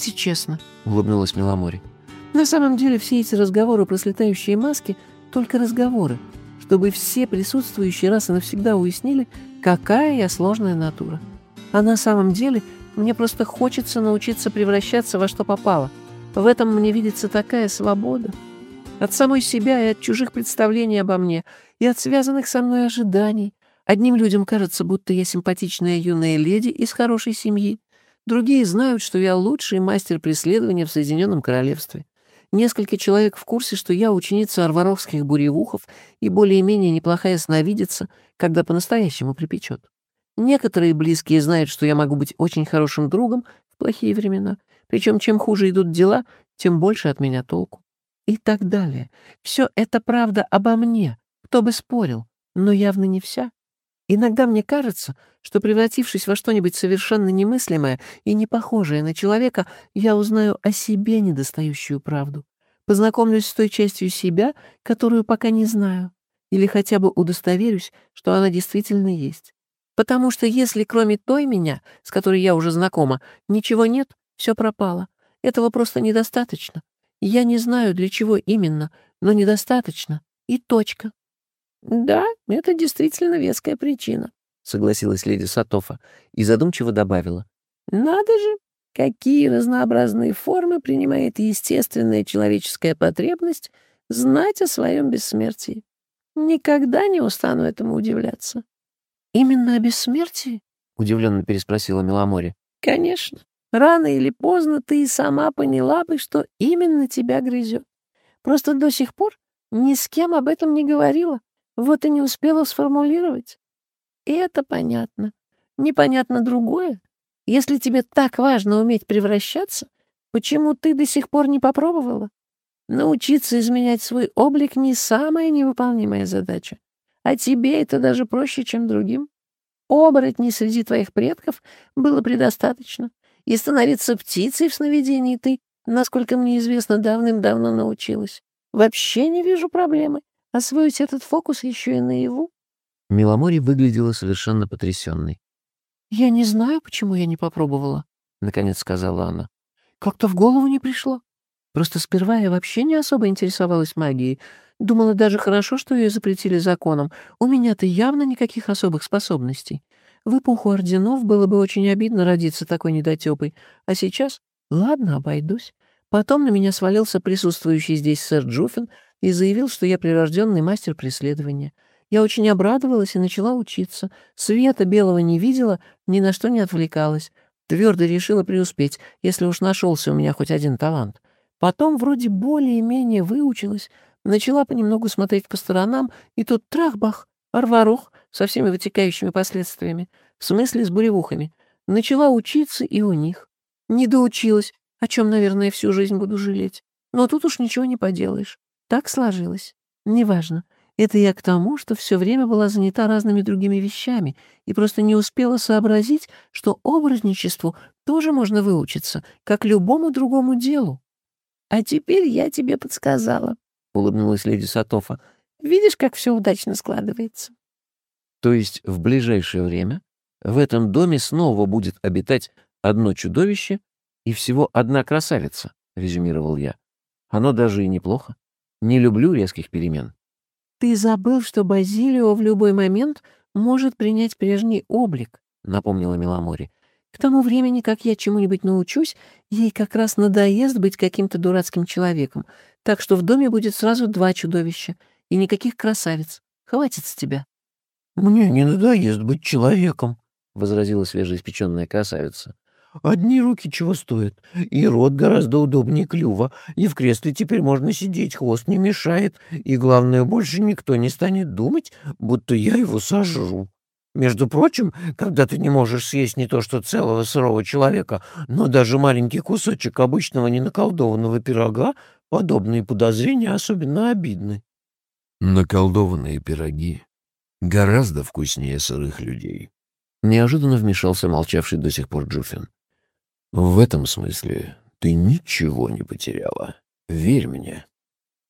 Давайте честно», — улыбнулась Меломори. «На самом деле все эти разговоры про слетающие маски — только разговоры, чтобы все присутствующие раз и навсегда уяснили, какая я сложная натура. А на самом деле мне просто хочется научиться превращаться во что попало. В этом мне видится такая свобода. От самой себя и от чужих представлений обо мне, и от связанных со мной ожиданий. Одним людям кажется, будто я симпатичная юная леди из хорошей семьи. Другие знают, что я лучший мастер преследования в Соединенном Королевстве. Несколько человек в курсе, что я ученица арваровских буревухов и более-менее неплохая сновидица, когда по-настоящему припечет. Некоторые близкие знают, что я могу быть очень хорошим другом в плохие времена, причем чем хуже идут дела, тем больше от меня толку. И так далее. Все это правда обо мне, кто бы спорил, но явно не вся. Иногда мне кажется, что, превратившись во что-нибудь совершенно немыслимое и не похожее на человека, я узнаю о себе недостающую правду, познакомлюсь с той частью себя, которую пока не знаю, или хотя бы удостоверюсь, что она действительно есть. Потому что если кроме той меня, с которой я уже знакома, ничего нет, все пропало. Этого просто недостаточно. Я не знаю, для чего именно, но недостаточно. И точка. «Да, это действительно веская причина», — согласилась леди Сатофа и задумчиво добавила. «Надо же, какие разнообразные формы принимает естественная человеческая потребность знать о своем бессмертии. Никогда не устану этому удивляться». «Именно о бессмертии?» — удивленно переспросила Меломори. «Конечно. Рано или поздно ты и сама поняла бы, что именно тебя грызет. Просто до сих пор ни с кем об этом не говорила. Вот и не успела сформулировать. И это понятно. Непонятно другое. Если тебе так важно уметь превращаться, почему ты до сих пор не попробовала? Научиться изменять свой облик — не самая невыполнимая задача. А тебе это даже проще, чем другим. Оборотней среди твоих предков было предостаточно. И становиться птицей в сновидении ты, насколько мне известно, давным-давно научилась. Вообще не вижу проблемы. Освоить этот фокус еще и наяву? Миломори выглядела совершенно потрясенной. «Я не знаю, почему я не попробовала», — наконец сказала она. «Как-то в голову не пришло. Просто сперва я вообще не особо интересовалась магией. Думала, даже хорошо, что ее запретили законом. У меня-то явно никаких особых способностей. В эпоху орденов было бы очень обидно родиться такой недотёпой. А сейчас, ладно, обойдусь. Потом на меня свалился присутствующий здесь сэр Джуффин и заявил, что я прирожденный мастер преследования. Я очень обрадовалась и начала учиться. Света белого не видела, ни на что не отвлекалась. Твердо решила преуспеть, если уж нашелся у меня хоть один талант. Потом вроде более-менее выучилась, начала понемногу смотреть по сторонам, и тут трах-бах, арварух со всеми вытекающими последствиями, в смысле с буревухами. Начала учиться и у них. Не доучилась, о чем, наверное, всю жизнь буду жалеть. Но тут уж ничего не поделаешь. Так сложилось. Неважно. Это я к тому, что все время была занята разными другими вещами и просто не успела сообразить, что образничеству тоже можно выучиться, как любому другому делу. — А теперь я тебе подсказала, — улыбнулась леди Сатофа. — Видишь, как все удачно складывается. — То есть в ближайшее время в этом доме снова будет обитать одно чудовище и всего одна красавица, — резюмировал я. Оно даже и неплохо. Не люблю резких перемен. Ты забыл, что Базилио в любой момент может принять прежний облик, — напомнила Меломори. К тому времени, как я чему-нибудь научусь, ей как раз надоест быть каким-то дурацким человеком, так что в доме будет сразу два чудовища и никаких красавиц. Хватит с тебя. — Мне не надоест быть человеком, — возразила свежеиспеченная красавица. Одни руки чего стоят, и рот гораздо удобнее клюва, и в кресле теперь можно сидеть, хвост не мешает, и, главное, больше никто не станет думать, будто я его сожру. Между прочим, когда ты не можешь съесть не то что целого сырого человека, но даже маленький кусочек обычного ненаколдованного пирога, подобные подозрения особенно обидны. Наколдованные пироги гораздо вкуснее сырых людей. Неожиданно вмешался молчавший до сих пор Джуфин. В этом смысле ты ничего не потеряла. Верь мне.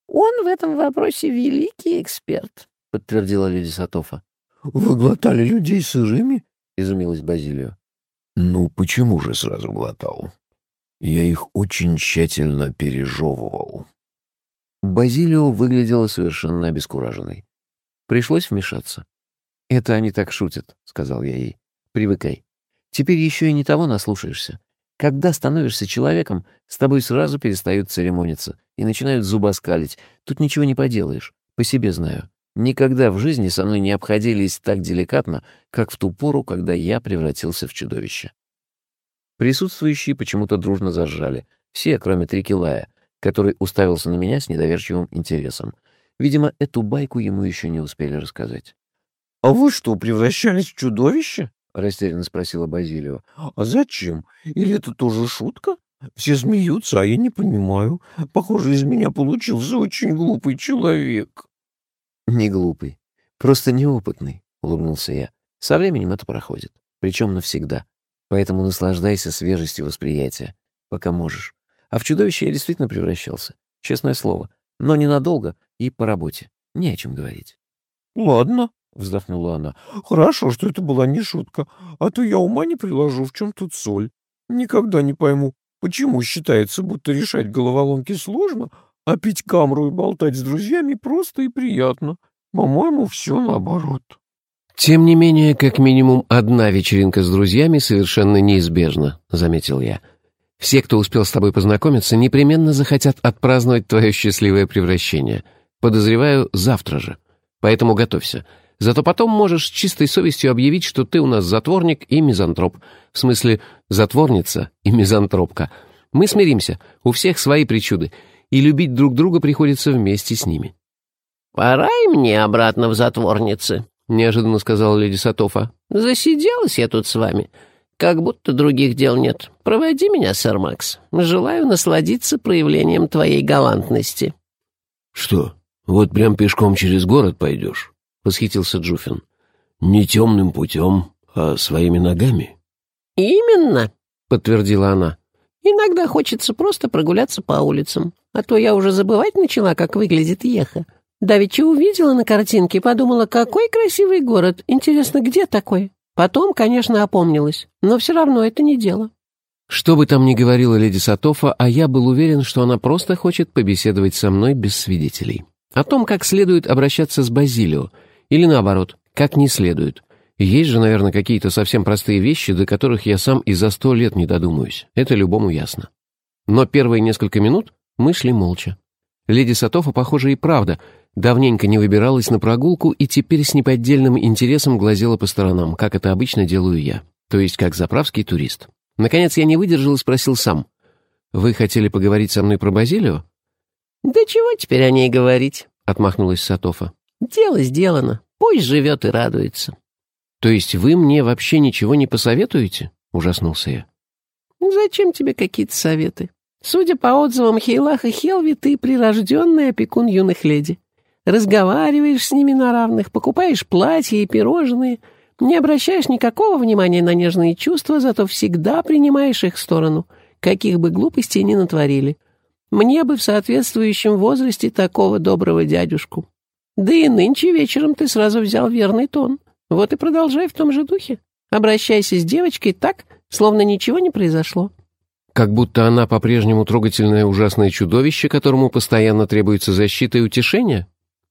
Он в этом вопросе великий эксперт, подтвердила леди Сатофа. Вы глотали людей сырыми? изумилась Базилио. Ну, почему же сразу глотал? Я их очень тщательно пережевывал. Базилио выглядела совершенно обескураженной. Пришлось вмешаться. «Это они так шутят», — сказал я ей. «Привыкай. Теперь еще и не того наслушаешься. Когда становишься человеком, с тобой сразу перестают церемониться и начинают зубоскалить. Тут ничего не поделаешь. По себе знаю. Никогда в жизни со мной не обходились так деликатно, как в ту пору, когда я превратился в чудовище. Присутствующие почему-то дружно заржали. Все, кроме Трикилая, который уставился на меня с недоверчивым интересом. Видимо, эту байку ему еще не успели рассказать. «А вы что, превращались в чудовище?» — растерянно спросила Базилио. «А зачем? Или это тоже шутка? Все смеются, а я не понимаю. Похоже, из меня получился очень глупый человек». «Не глупый, просто неопытный», — улыбнулся я. «Со временем это проходит, причем навсегда. Поэтому наслаждайся свежестью восприятия, пока можешь. А в чудовище я действительно превращался, честное слово, но ненадолго и по работе. Не о чем говорить». «Ладно», — вздохнула она. «Хорошо, что это была не шутка, а то я ума не приложу, в чем тут соль. Никогда не пойму, почему считается, будто решать головоломки сложно, а пить камру и болтать с друзьями просто и приятно. По-моему, все наоборот». «Тем не менее, как минимум одна вечеринка с друзьями совершенно неизбежна», — заметил я. «Все, кто успел с тобой познакомиться, непременно захотят отпраздновать твое счастливое превращение. Подозреваю, завтра же. Поэтому готовься. Зато потом можешь с чистой совестью объявить, что ты у нас затворник и мизантроп. В смысле, затворница и мизантропка. Мы смиримся, у всех свои причуды, и любить друг друга приходится вместе с ними». «Пора и мне обратно в затворницы», — неожиданно сказала леди Сатофа. «Засиделась я тут с вами. Как будто других дел нет. Проводи меня, сэр Макс. Желаю насладиться проявлением твоей галантности». «Что, вот прям пешком через город пойдешь?» — восхитился Джуфин. «Не темным путем, а своими ногами». «Именно», — подтвердила она. «Иногда хочется просто прогуляться по улицам, а то я уже забывать начала, как выглядит Еха. Давеча увидела на картинке и подумала, какой красивый город. Интересно, где такой? Потом, конечно, опомнилась, но все равно это не дело». Что бы там ни говорила леди Сатофа, а я был уверен, что она просто хочет побеседовать со мной без свидетелей. О том, как следует обращаться с Базилио, или наоборот, как не следует. Есть же, наверное, какие-то совсем простые вещи, до которых я сам и за сто лет не додумаюсь. Это любому ясно. Но первые несколько минут мы шли молча. Леди Сатофа, похоже, и правда, давненько не выбиралась на прогулку и теперь с неподдельным интересом глазела по сторонам, как это обычно делаю я, то есть как заправский турист. Наконец я не выдержал и спросил сам. «Вы хотели поговорить со мной про Базилио?» «Да чего теперь о ней говорить?» — отмахнулась Сатофа. «Дело сделано. Пусть живет и радуется». «То есть вы мне вообще ничего не посоветуете?» — ужаснулся я. «Зачем тебе какие-то советы? Судя по отзывам Хейлаха и Хелви, ты прирожденный опекун юных леди. Разговариваешь с ними на равных, покупаешь платья и пирожные, не обращаешь никакого внимания на нежные чувства, зато всегда принимаешь их сторону, каких бы глупостей ни натворили. Мне бы в соответствующем возрасте такого доброго дядюшку. Да и нынче вечером ты сразу взял верный тон. Вот и продолжай в том же духе. Обращайся с девочкой так, словно ничего не произошло. Как будто она по-прежнему трогательное ужасное чудовище, которому постоянно требуется защита и утешение?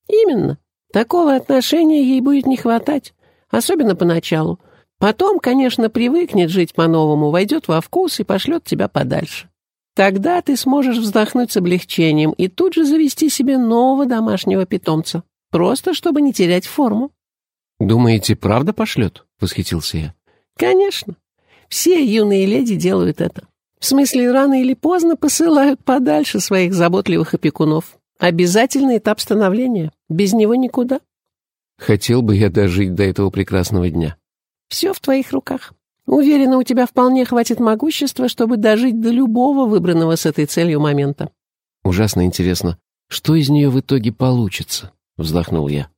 Именно. Такого отношения ей будет не хватать особенно поначалу. Потом, конечно, привыкнет жить по-новому, войдет во вкус и пошлет тебя подальше. Тогда ты сможешь вздохнуть с облегчением и тут же завести себе нового домашнего питомца, просто чтобы не терять форму. «Думаете, правда пошлет?» — восхитился я. «Конечно. Все юные леди делают это. В смысле, рано или поздно посылают подальше своих заботливых опекунов. Обязательный этап становления. Без него никуда. Хотел бы я дожить до этого прекрасного дня. Все в твоих руках. Уверена, у тебя вполне хватит могущества, чтобы дожить до любого выбранного с этой целью момента. Ужасно интересно, что из нее в итоге получится, вздохнул я.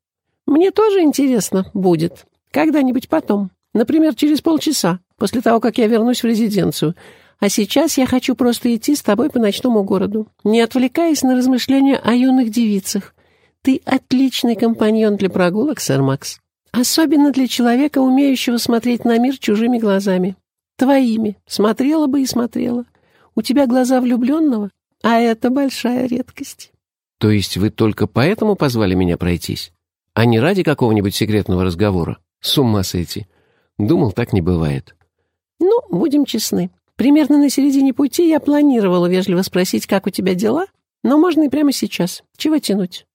Мне тоже интересно будет. Когда-нибудь потом. Например, через полчаса, после того, как я вернусь в резиденцию. А сейчас я хочу просто идти с тобой по ночному городу, не отвлекаясь на размышления о юных девицах, ты отличный компаньон для прогулок, сэр Макс. Особенно для человека, умеющего смотреть на мир чужими глазами. Твоими. Смотрела бы и смотрела. У тебя глаза влюбленного, а это большая редкость». «То есть вы только поэтому позвали меня пройтись? А не ради какого-нибудь секретного разговора? С ума сойти. Думал, так не бывает». «Ну, будем честны. Примерно на середине пути я планировала вежливо спросить, как у тебя дела, но можно и прямо сейчас. Чего тянуть?»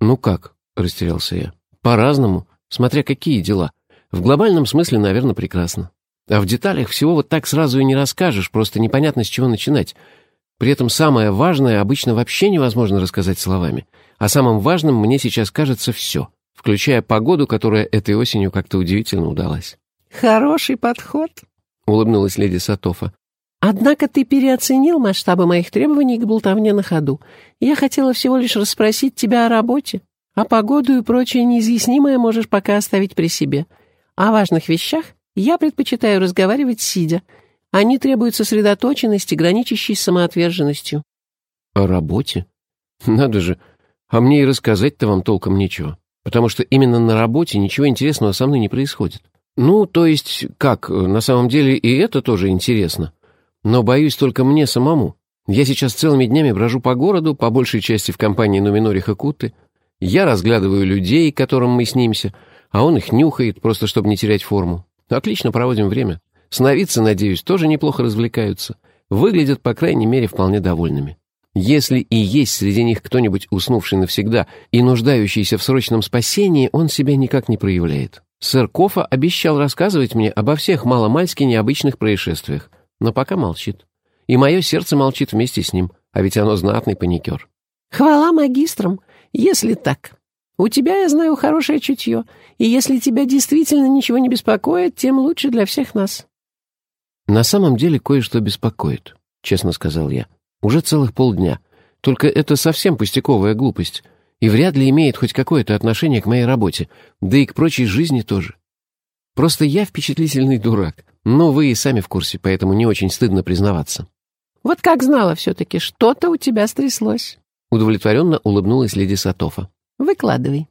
«Ну как?» — растерялся я. «По-разному, смотря какие дела. В глобальном смысле, наверное, прекрасно. А в деталях всего вот так сразу и не расскажешь, просто непонятно, с чего начинать. При этом самое важное обычно вообще невозможно рассказать словами. А самым важным мне сейчас кажется все, включая погоду, которая этой осенью как-то удивительно удалась. «Хороший подход», — улыбнулась леди Сатофа. «Однако ты переоценил масштабы моих требований к болтовне на ходу. Я хотела всего лишь расспросить тебя о работе, а погоду и прочее неизъяснимое можешь пока оставить при себе. О важных вещах я предпочитаю разговаривать сидя. Они требуют сосредоточенности, граничащей с самоотверженностью». «О работе? Надо же. А мне и рассказать-то вам толком нечего, потому что именно на работе ничего интересного со мной не происходит. Ну, то есть, как, на самом деле и это тоже интересно. Но боюсь только мне самому. Я сейчас целыми днями брожу по городу, по большей части в компании Нуминориха Кутты. Я разглядываю людей, которым мы снимся, а он их нюхает, просто чтобы не терять форму. Отлично проводим время. Сновидцы, надеюсь, тоже неплохо развлекаются. Выглядят, по крайней мере, вполне довольными. Если и есть среди них кто-нибудь уснувший навсегда и нуждающийся в срочном спасении, он себя никак не проявляет. Сэр Кофа обещал рассказывать мне обо всех маломальски необычных происшествиях, но пока молчит. И мое сердце молчит вместе с ним, а ведь оно знатный паникер. «Хвала магистрам, если так. У тебя, я знаю, хорошее чутье, и если тебя действительно ничего не беспокоит, тем лучше для всех нас». «На самом деле кое-что беспокоит», — честно сказал я. «Уже целых полдня. Только это совсем пустяковая глупость, и вряд ли имеет хоть какое-то отношение к моей работе, да и к прочей жизни тоже. Просто я впечатлительный дурак, но вы и сами в курсе, поэтому не очень стыдно признаваться». «Вот как знала все-таки, что-то у тебя стряслось». Удовлетворенно улыбнулась леди Сатофа. «Выкладывай».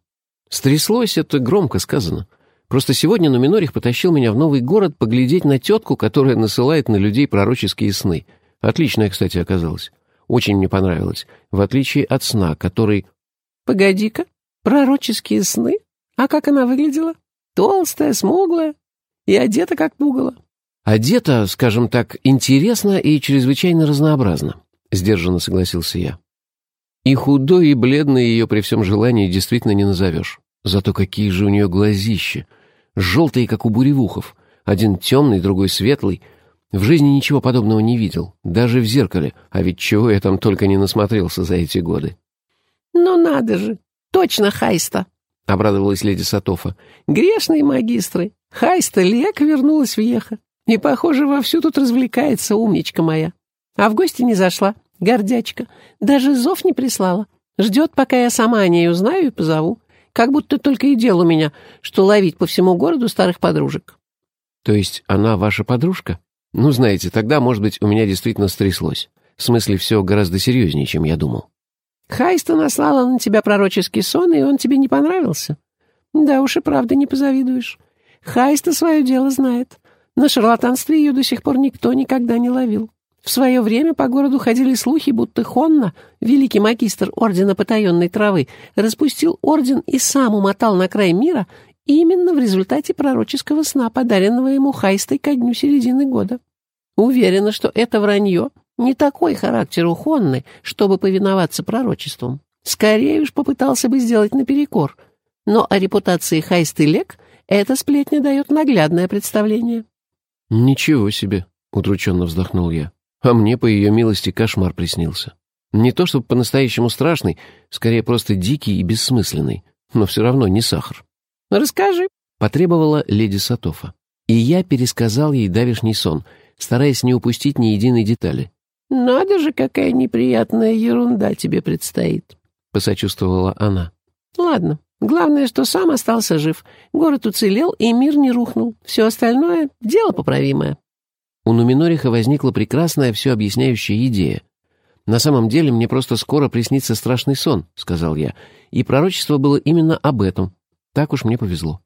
«Стряслось» — это громко сказано. Просто сегодня Нуминорих потащил меня в новый город поглядеть на тетку, которая насылает на людей пророческие сны. Отличная, кстати, оказалась. Очень мне понравилось. В отличие от сна, который... «Погоди-ка, пророческие сны? А как она выглядела? Толстая, смуглая и одета как пугало». «Одета, скажем так, интересно и чрезвычайно разнообразно», — сдержанно согласился я. И худой, и бледной ее при всем желании действительно не назовешь. Зато какие же у нее глазища! Желтые, как у буревухов. Один темный, другой светлый. В жизни ничего подобного не видел. Даже в зеркале. А ведь чего я там только не насмотрелся за эти годы. «Ну надо же! Точно Хайста!» — обрадовалась леди Сатофа. «Грешные магистры! Хайста Лек вернулась в Еха. И, похоже, вовсю тут развлекается умничка моя. А в гости не зашла. Гордячка. Даже зов не прислала. Ждет, пока я сама о ней узнаю и позову. Как будто только и дел у меня, что ловить по всему городу старых подружек. То есть она ваша подружка? Ну, знаете, тогда, может быть, у меня действительно стряслось. В смысле, все гораздо серьезнее, чем я думал. Хайста наслала на тебя пророческий сон, и он тебе не понравился. Да уж и правда не позавидуешь. Хайста свое дело знает. На шарлатанстве ее до сих пор никто никогда не ловил. В свое время по городу ходили слухи, будто Хонна, великий магистр Ордена Потаенной Травы, распустил орден и сам умотал на край мира именно в результате пророческого сна, подаренного ему Хайстой ко дню середины года. Уверена, что это вранье не такой характер у Хонны, чтобы повиноваться пророчествам. Скорее уж попытался бы сделать наперекор. Но о репутации Хайсты Лек эта сплетня дает наглядное представление. «Ничего себе!» — удрученно вздохнул я. А мне, по ее милости, кошмар приснился. Не то чтобы по-настоящему страшный, скорее просто дикий и бессмысленный, но все равно не сахар. «Расскажи», — потребовала леди Сатофа. И я пересказал ей давишний сон, стараясь не упустить ни единой детали. «Надо же, какая неприятная ерунда тебе предстоит», — посочувствовала она. «Ладно, главное, что сам остался жив. Город уцелел, и мир не рухнул. Все остальное — дело поправимое». У Нуминориха возникла прекрасная все объясняющая идея. «На самом деле мне просто скоро приснится страшный сон», — сказал я, и пророчество было именно об этом. Так уж мне повезло.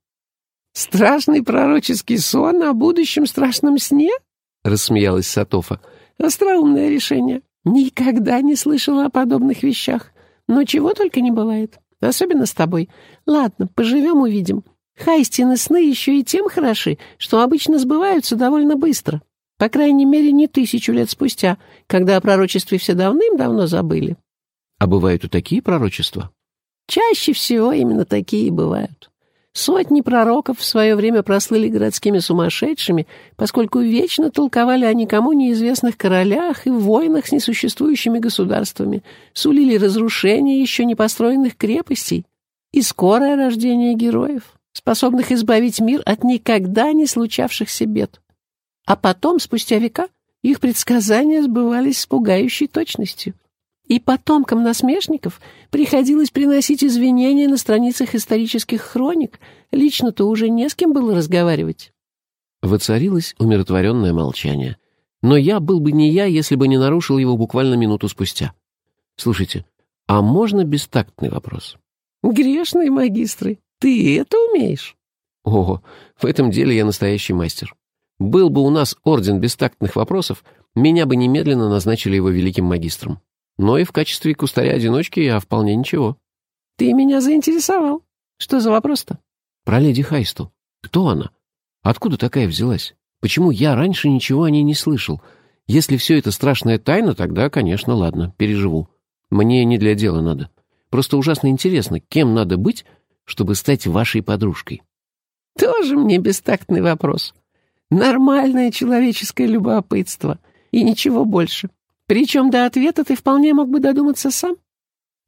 «Страшный пророческий сон о будущем страшном сне?» — рассмеялась Сатофа. Остроумное решение. Никогда не слышала о подобных вещах. Но чего только не бывает. Особенно с тобой. Ладно, поживем, увидим. Хайстины сны еще и тем хороши, что обычно сбываются довольно быстро. По крайней мере, не тысячу лет спустя, когда о пророчестве все давным-давно забыли. А бывают и такие пророчества? Чаще всего именно такие бывают. Сотни пророков в свое время прослыли городскими сумасшедшими, поскольку вечно толковали о никому неизвестных королях и войнах с несуществующими государствами, сулили разрушение еще не построенных крепостей и скорое рождение героев, способных избавить мир от никогда не случавшихся бед. А потом, спустя века, их предсказания сбывались с пугающей точностью. И потомкам насмешников приходилось приносить извинения на страницах исторических хроник. Лично-то уже не с кем было разговаривать. Воцарилось умиротворенное молчание. Но я был бы не я, если бы не нарушил его буквально минуту спустя. Слушайте, а можно бестактный вопрос? Грешные магистры, ты это умеешь? Ого, в этом деле я настоящий мастер. Был бы у нас орден бестактных вопросов, меня бы немедленно назначили его великим магистром. Но и в качестве кустаря-одиночки я вполне ничего. Ты меня заинтересовал. Что за вопрос-то? Про леди Хайсту. Кто она? Откуда такая взялась? Почему я раньше ничего о ней не слышал? Если все это страшная тайна, тогда, конечно, ладно, переживу. Мне не для дела надо. Просто ужасно интересно, кем надо быть, чтобы стать вашей подружкой. Тоже мне бестактный вопрос. Нормальное человеческое любопытство. И ничего больше. Причем до ответа ты вполне мог бы додуматься сам.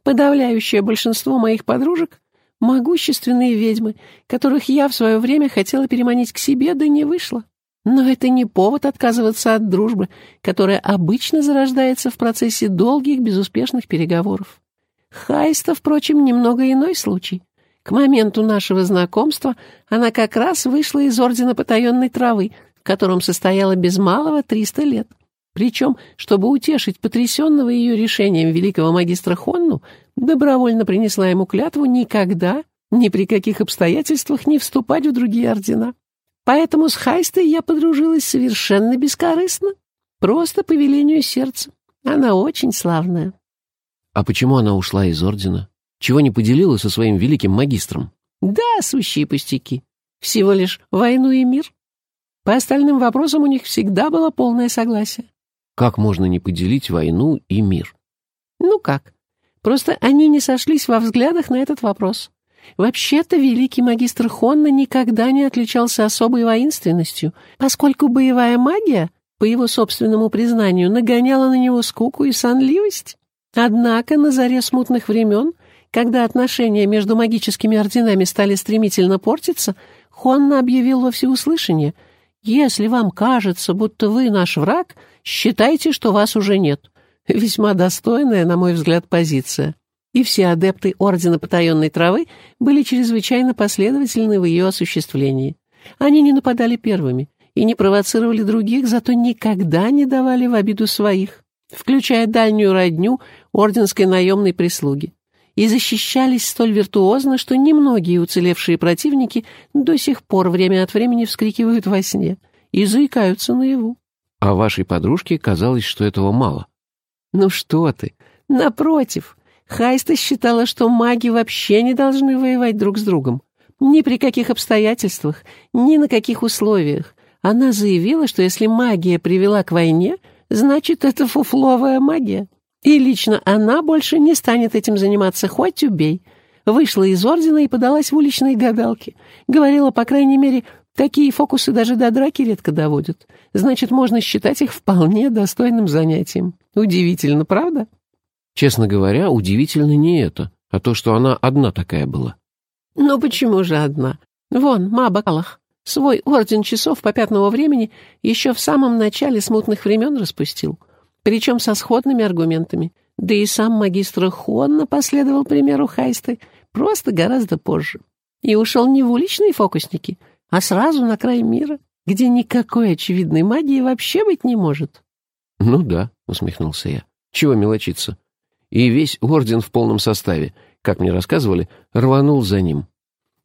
Подавляющее большинство моих подружек — могущественные ведьмы, которых я в свое время хотела переманить к себе, да не вышло. Но это не повод отказываться от дружбы, которая обычно зарождается в процессе долгих безуспешных переговоров. Хайста, впрочем, немного иной случай. К моменту нашего знакомства она как раз вышла из Ордена Потаенной Травы, в котором состояла без малого триста лет. Причем, чтобы утешить потрясенного ее решением великого магистра Хонну, добровольно принесла ему клятву никогда, ни при каких обстоятельствах не вступать в другие ордена. Поэтому с Хайстой я подружилась совершенно бескорыстно, просто по велению сердца. Она очень славная. А почему она ушла из ордена? Чего не поделила со своим великим магистром? Да, сущие пустяки. Всего лишь войну и мир. По остальным вопросам у них всегда было полное согласие. Как можно не поделить войну и мир? Ну как? Просто они не сошлись во взглядах на этот вопрос. Вообще-то великий магистр Хонна никогда не отличался особой воинственностью, поскольку боевая магия, по его собственному признанию, нагоняла на него скуку и сонливость. Однако на заре смутных времен, когда отношения между магическими орденами стали стремительно портиться, Хонна объявил во всеуслышание — если вам кажется, будто вы наш враг, считайте, что вас уже нет. Весьма достойная, на мой взгляд, позиция. И все адепты Ордена Потаенной Травы были чрезвычайно последовательны в ее осуществлении. Они не нападали первыми и не провоцировали других, зато никогда не давали в обиду своих, включая дальнюю родню орденской наемной прислуги и защищались столь виртуозно, что немногие уцелевшие противники до сих пор время от времени вскрикивают во сне и заикаются наяву. А вашей подружке казалось, что этого мало. Ну что ты, напротив, Хайста считала, что маги вообще не должны воевать друг с другом. Ни при каких обстоятельствах, ни на каких условиях. Она заявила, что если магия привела к войне, значит, это фуфловая магия. И лично она больше не станет этим заниматься, хоть убей. Вышла из ордена и подалась в уличные гадалки. Говорила, по крайней мере, такие фокусы даже до драки редко доводят. Значит, можно считать их вполне достойным занятием. Удивительно, правда? Честно говоря, удивительно не это, а то, что она одна такая была. Ну почему же одна? Вон, Маба Калах, свой орден часов по пятного времени еще в самом начале смутных времен распустил причем со сходными аргументами. Да и сам магистр Хонна последовал примеру Хайсты, просто гораздо позже. И ушел не в уличные фокусники, а сразу на край мира, где никакой очевидной магии вообще быть не может. «Ну да», — усмехнулся я. «Чего мелочиться?» И весь орден в полном составе, как мне рассказывали, рванул за ним.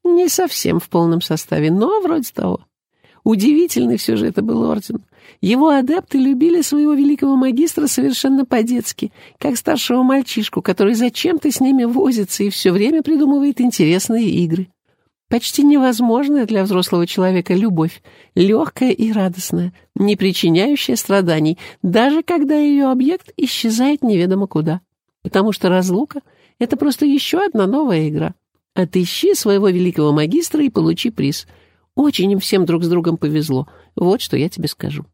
«Не совсем в полном составе, но вроде того. Удивительный все же это был орден. Его адепты любили своего великого магистра совершенно по-детски, как старшего мальчишку, который зачем-то с ними возится и все время придумывает интересные игры. Почти невозможная для взрослого человека любовь, легкая и радостная, не причиняющая страданий, даже когда ее объект исчезает неведомо куда. Потому что разлука — это просто еще одна новая игра. Отыщи своего великого магистра и получи приз. Очень им всем друг с другом повезло. Вот что я тебе скажу.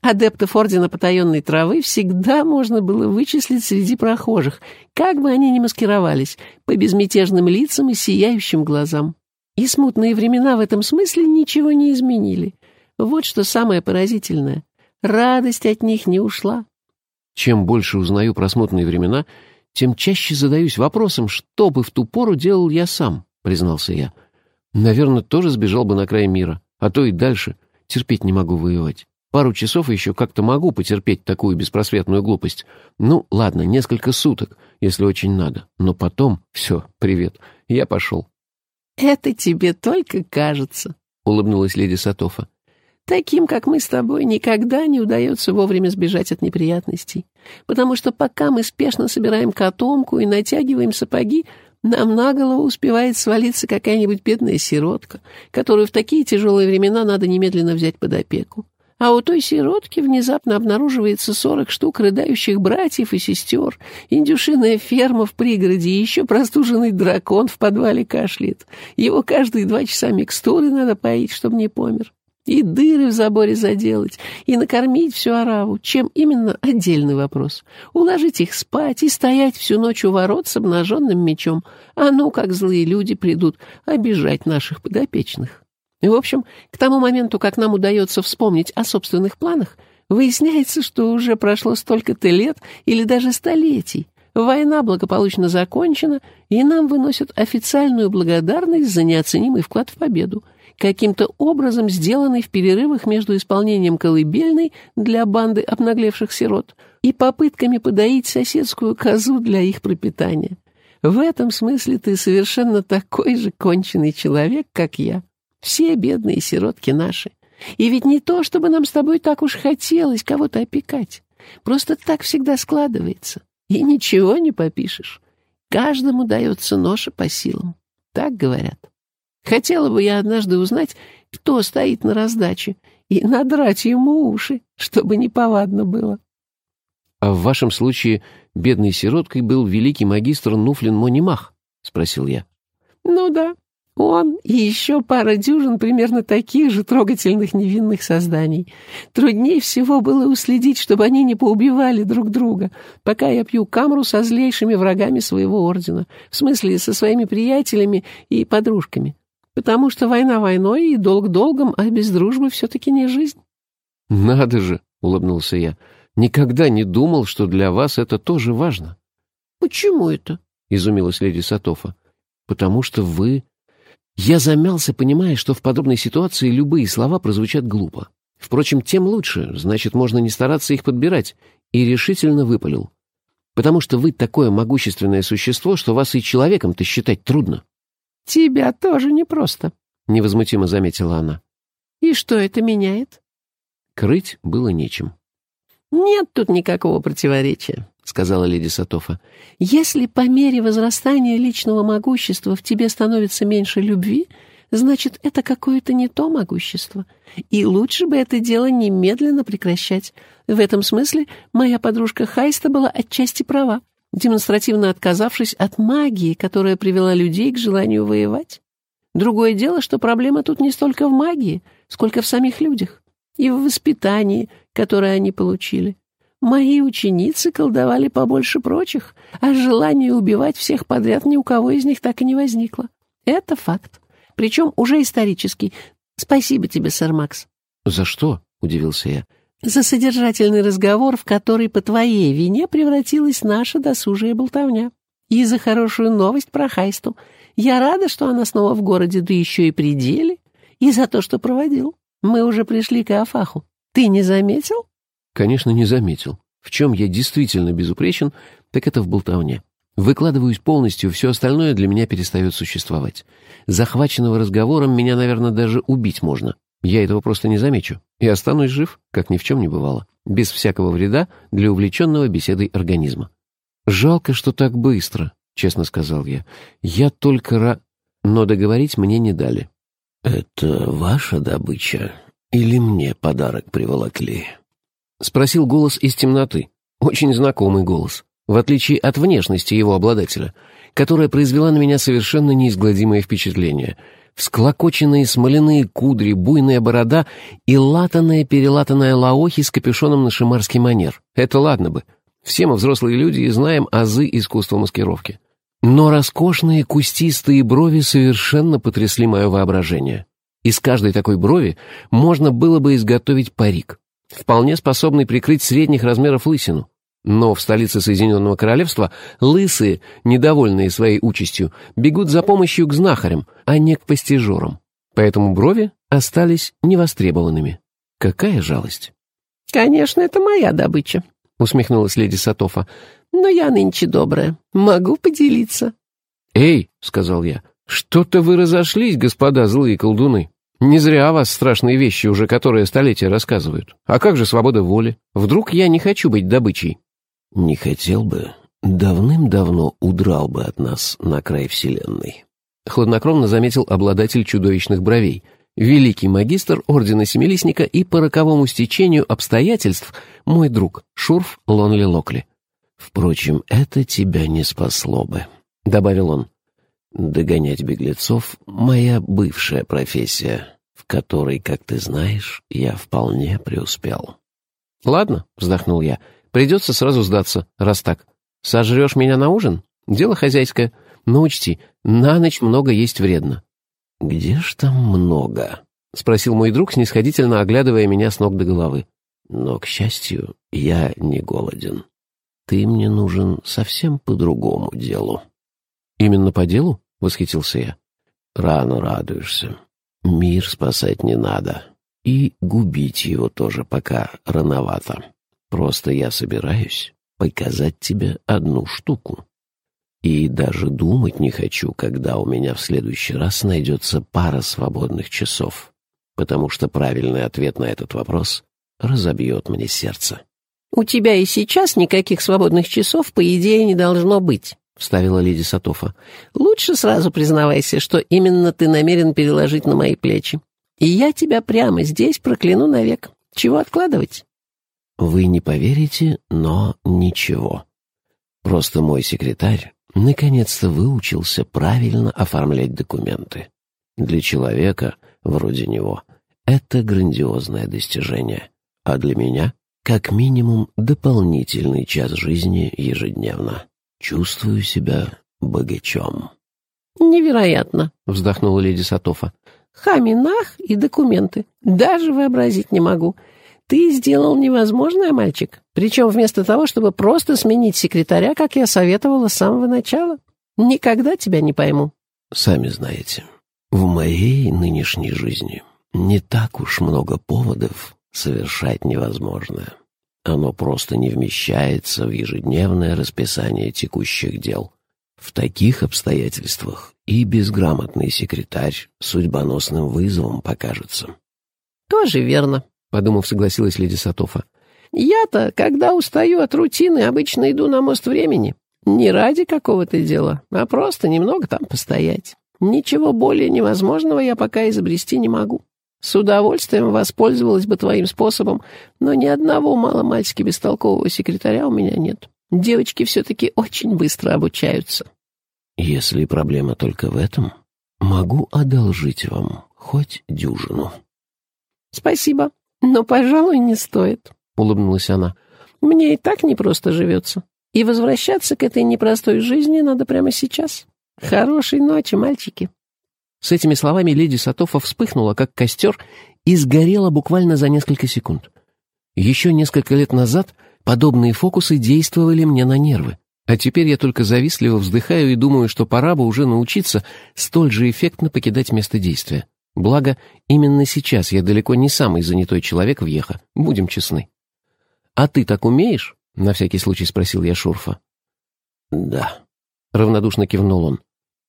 Адептов Ордена Потаенной Травы всегда можно было вычислить среди прохожих, как бы они ни маскировались, по безмятежным лицам и сияющим глазам. И смутные времена в этом смысле ничего не изменили. Вот что самое поразительное. Радость от них не ушла. Чем больше узнаю про смутные времена, тем чаще задаюсь вопросом, что бы в ту пору делал я сам, признался я. Наверное, тоже сбежал бы на край мира, а то и дальше. Терпеть не могу воевать. Пару часов еще как-то могу потерпеть такую беспросветную глупость. Ну, ладно, несколько суток, если очень надо. Но потом, все, привет, я пошел. «Это тебе только кажется», — улыбнулась леди Сатофа. «Таким, как мы с тобой, никогда не удается вовремя сбежать от неприятностей, потому что пока мы спешно собираем котомку и натягиваем сапоги, нам на голову успевает свалиться какая-нибудь бедная сиротка, которую в такие тяжелые времена надо немедленно взять под опеку а у той сиротки внезапно обнаруживается сорок штук рыдающих братьев и сестер, индюшиная ферма в пригороде и еще простуженный дракон в подвале кашляет. Его каждые два часа микстуры надо поить, чтобы не помер. И дыры в заборе заделать, и накормить всю ораву. Чем именно — отдельный вопрос. Уложить их спать и стоять всю ночь у ворот с обнаженным мечом. А ну, как злые люди придут обижать наших подопечных. И, в общем, к тому моменту, как нам удается вспомнить о собственных планах, выясняется, что уже прошло столько-то лет или даже столетий. Война благополучно закончена, и нам выносят официальную благодарность за неоценимый вклад в победу, каким-то образом сделанный в перерывах между исполнением колыбельной для банды обнаглевших сирот и попытками подоить соседскую козу для их пропитания. В этом смысле ты совершенно такой же конченый человек, как я. Все бедные сиротки наши. И ведь не то, чтобы нам с тобой так уж хотелось кого-то опекать. Просто так всегда складывается. И ничего не попишешь. Каждому дается ноша по силам. Так говорят. Хотела бы я однажды узнать, кто стоит на раздаче, и надрать ему уши, чтобы неповадно было. — А в вашем случае бедной сироткой был великий магистр Нуфлин Монимах? — спросил я. — Ну да, он и еще пара дюжин примерно таких же трогательных невинных созданий. Труднее всего было уследить, чтобы они не поубивали друг друга, пока я пью камру со злейшими врагами своего ордена, в смысле со своими приятелями и подружками. Потому что война войной и долг долгом, а без дружбы все-таки не жизнь. «Надо же!» — улыбнулся я. «Никогда не думал, что для вас это тоже важно». «Почему это?» — изумилась леди Сатофа. «Потому что вы я замялся, понимая, что в подобной ситуации любые слова прозвучат глупо. Впрочем, тем лучше, значит, можно не стараться их подбирать, и решительно выпалил. Потому что вы такое могущественное существо, что вас и человеком-то считать трудно. «Тебя тоже непросто», — невозмутимо заметила она. «И что это меняет?» Крыть было нечем. «Нет тут никакого противоречия», — сказала леди Сатофа. «Если по мере возрастания личного могущества в тебе становится меньше любви, значит, это какое-то не то могущество. И лучше бы это дело немедленно прекращать. В этом смысле моя подружка Хайста была отчасти права, демонстративно отказавшись от магии, которая привела людей к желанию воевать. Другое дело, что проблема тут не столько в магии, сколько в самих людях и в воспитании, которое они получили. Мои ученицы колдовали побольше прочих, а желание убивать всех подряд ни у кого из них так и не возникло. Это факт. Причем уже исторический. Спасибо тебе, сэр Макс. «За что?» — удивился я. «За содержательный разговор, в который по твоей вине превратилась наша досужая болтовня. И за хорошую новость про Хайсту. Я рада, что она снова в городе, да еще и при деле. И за то, что проводил. Мы уже пришли к Афаху. Ты не заметил?» Конечно, не заметил. В чем я действительно безупречен, так это в болтовне. Выкладываюсь полностью, все остальное для меня перестает существовать. Захваченного разговором меня, наверное, даже убить можно. Я этого просто не замечу и останусь жив, как ни в чем не бывало, без всякого вреда для увлеченного беседой организма. «Жалко, что так быстро», — честно сказал я. «Я только ра...» Но договорить мне не дали. «Это ваша добыча или мне подарок приволокли?» — спросил голос из темноты. Очень знакомый голос, в отличие от внешности его обладателя, которая произвела на меня совершенно неизгладимое впечатление. Всклокоченные смоляные кудри, буйная борода и латаная-перелатанная лаохи с капюшоном на шимарский манер. Это ладно бы. Все мы взрослые люди и знаем азы искусства маскировки. Но роскошные кустистые брови совершенно потрясли мое воображение. Из каждой такой брови можно было бы изготовить парик, вполне способный прикрыть средних размеров лысину. Но в столице Соединенного Королевства лысые, недовольные своей участью, бегут за помощью к знахарям, а не к постижерам. Поэтому брови остались невостребованными. Какая жалость! «Конечно, это моя добыча», — усмехнулась леди Сатофа. «Но я нынче добрая. Могу поделиться». «Эй», — сказал я, — «что-то вы разошлись, господа злые колдуны. Не зря о вас страшные вещи уже которые столетия рассказывают. А как же свобода воли? Вдруг я не хочу быть добычей?» Не хотел бы, давным-давно удрал бы от нас на край вселенной. Хладнокровно заметил обладатель чудовищных бровей, великий магистр Ордена Семилистника и по роковому стечению обстоятельств мой друг Шурф Лонли Локли. «Впрочем, это тебя не спасло бы», — добавил он. «Догонять беглецов — моя бывшая профессия, в которой, как ты знаешь, я вполне преуспел». «Ладно», — вздохнул я, — Придется сразу сдаться, раз так. Сожрешь меня на ужин? Дело хозяйское. Но учти, на ночь много есть вредно». «Где ж там много?» — спросил мой друг, снисходительно оглядывая меня с ног до головы. «Но, к счастью, я не голоден. Ты мне нужен совсем по другому делу». «Именно по делу?» — восхитился я. «Рано радуешься. Мир спасать не надо. И губить его тоже пока рановато. Просто я собираюсь показать тебе одну штуку. И даже думать не хочу, когда у меня в следующий раз найдется пара свободных часов, потому что правильный ответ на этот вопрос разобьет мне сердце. «У тебя и сейчас никаких свободных часов, по идее, не должно быть», — вставила леди Сатофа. «Лучше сразу признавайся, что именно ты намерен переложить на мои плечи. И я тебя прямо здесь прокляну навек. Чего откладывать?» Вы не поверите, но ничего. Просто мой секретарь наконец-то выучился правильно оформлять документы. Для человека, вроде него, это грандиозное достижение, а для меня — как минимум дополнительный час жизни ежедневно. Чувствую себя богачом. «Невероятно!» — вздохнула леди Сатофа. «Хаминах и документы. Даже вообразить не могу. Ты сделал невозможное, мальчик. Причем вместо того, чтобы просто сменить секретаря, как я советовала с самого начала. Никогда тебя не пойму. Сами знаете, в моей нынешней жизни не так уж много поводов совершать невозможное. Оно просто не вмещается в ежедневное расписание текущих дел. В таких обстоятельствах и безграмотный секретарь судьбоносным вызовом покажется. Тоже верно, подумав, согласилась леди Сатофа. «Я-то, когда устаю от рутины, обычно иду на мост времени. Не ради какого-то дела, а просто немного там постоять. Ничего более невозможного я пока изобрести не могу. С удовольствием воспользовалась бы твоим способом, но ни одного маломальски бестолкового секретаря у меня нет. Девочки все-таки очень быстро обучаются». «Если проблема только в этом, могу одолжить вам хоть дюжину». «Спасибо», «Но, пожалуй, не стоит», — улыбнулась она. «Мне и так непросто живется. И возвращаться к этой непростой жизни надо прямо сейчас. Хорошей ночи, мальчики». С этими словами леди Сатофа вспыхнула, как костер, и сгорела буквально за несколько секунд. Еще несколько лет назад подобные фокусы действовали мне на нервы, а теперь я только завистливо вздыхаю и думаю, что пора бы уже научиться столь же эффектно покидать место действия. Благо, именно сейчас я далеко не самый занятой человек в Еха, будем честны. «А ты так умеешь?» — на всякий случай спросил я Шурфа. «Да», — равнодушно кивнул он.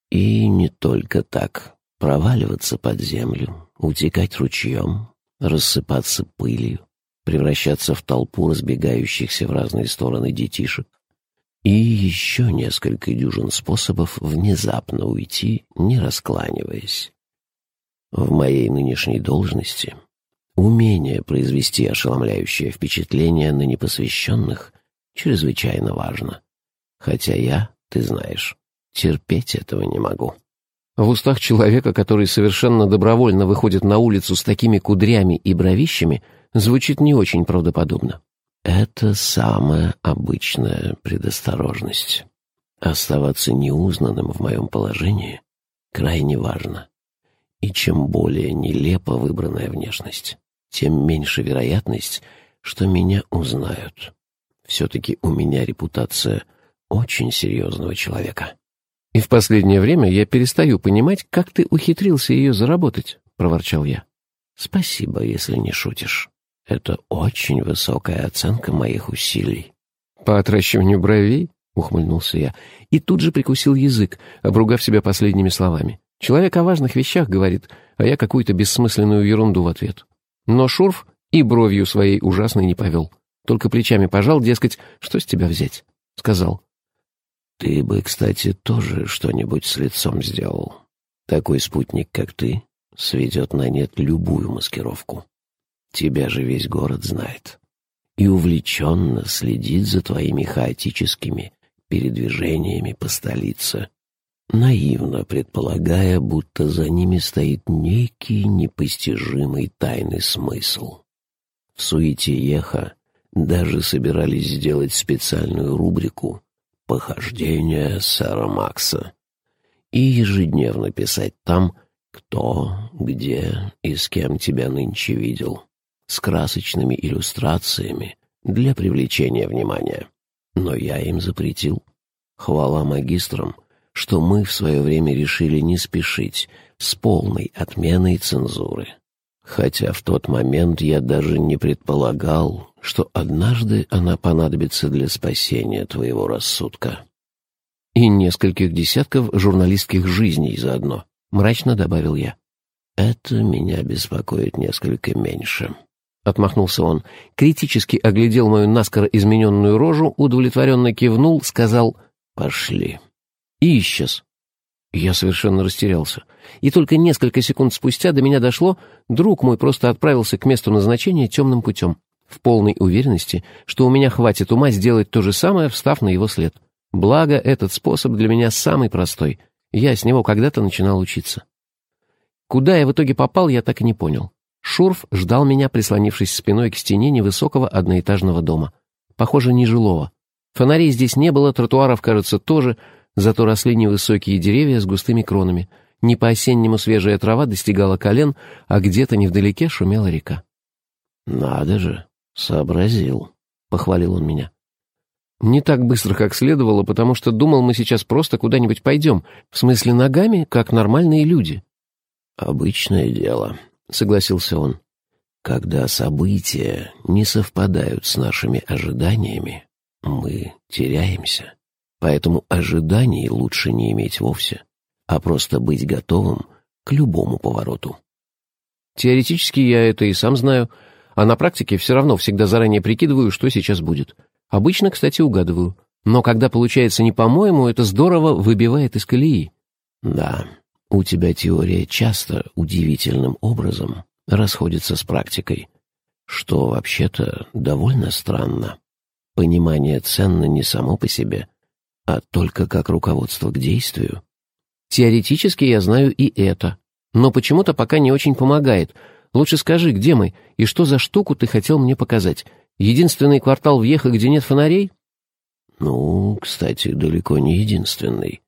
«И не только так. Проваливаться под землю утекать ручьем, рассыпаться пылью, превращаться в толпу разбегающихся в разные стороны детишек, и еще несколько дюжин способов внезапно уйти, не раскланиваясь. В моей нынешней должности умение произвести ошеломляющее впечатление на непосвященных чрезвычайно важно. Хотя я, ты знаешь, терпеть этого не могу. В устах человека, который совершенно добровольно выходит на улицу с такими кудрями и бровищами, звучит не очень правдоподобно. Это самая обычная предосторожность. Оставаться неузнанным в моем положении крайне важно. И чем более нелепо выбранная внешность, тем меньше вероятность, что меня узнают. Все-таки у меня репутация очень серьезного человека. «И в последнее время я перестаю понимать, как ты ухитрился ее заработать», — проворчал я. «Спасибо, если не шутишь». Это очень высокая оценка моих усилий. По отращиванию бровей, ухмыльнулся я, и тут же прикусил язык, обругав себя последними словами. Человек о важных вещах говорит, а я какую-то бессмысленную ерунду в ответ. Но Шурф и бровью своей ужасной не повел. Только плечами пожал, дескать, что с тебя взять? Сказал. Ты бы, кстати, тоже что-нибудь с лицом сделал. Такой спутник, как ты, сведет на нет любую маскировку. Тебя же весь город знает. И увлеченно следит за твоими хаотическими передвижениями по столице, наивно предполагая, будто за ними стоит некий непостижимый тайный смысл. В суете еха даже собирались сделать специальную рубрику «Похождения сэра Макса» и ежедневно писать там, кто, где и с кем тебя нынче видел с красочными иллюстрациями для привлечения внимания. Но я им запретил. Хвала магистрам, что мы в свое время решили не спешить с полной отменой цензуры. Хотя в тот момент я даже не предполагал, что однажды она понадобится для спасения твоего рассудка. И нескольких десятков журналистских жизней заодно, мрачно добавил я. Это меня беспокоит несколько меньше. — отмахнулся он, критически оглядел мою наскоро измененную рожу, удовлетворенно кивнул, сказал «пошли» и исчез. Я совершенно растерялся. И только несколько секунд спустя до меня дошло, друг мой просто отправился к месту назначения темным путем, в полной уверенности, что у меня хватит ума сделать то же самое, встав на его след. Благо, этот способ для меня самый простой. Я с него когда-то начинал учиться. Куда я в итоге попал, я так и не понял. Шурф ждал меня, прислонившись спиной к стене невысокого одноэтажного дома. Похоже, нежилого. Фонарей здесь не было, тротуаров, кажется, тоже, зато росли невысокие деревья с густыми кронами. Не по-осеннему свежая трава достигала колен, а где-то невдалеке шумела река. «Надо же, сообразил», — похвалил он меня. «Не так быстро, как следовало, потому что думал, мы сейчас просто куда-нибудь пойдем, в смысле ногами, как нормальные люди». «Обычное дело», — согласился он. «Когда события не совпадают с нашими ожиданиями, мы теряемся. Поэтому ожиданий лучше не иметь вовсе, а просто быть готовым к любому повороту». «Теоретически я это и сам знаю, а на практике все равно всегда заранее прикидываю, что сейчас будет. Обычно, кстати, угадываю. Но когда получается не по-моему, это здорово выбивает из колеи». «Да, у тебя теория часто удивительным образом расходится с практикой, что вообще-то довольно странно. Понимание ценно не само по себе, а только как руководство к действию. Теоретически я знаю и это, но почему-то пока не очень помогает. Лучше скажи, где мы, и что за штуку ты хотел мне показать? Единственный квартал въеха, где нет фонарей? Ну, кстати, далеко не единственный.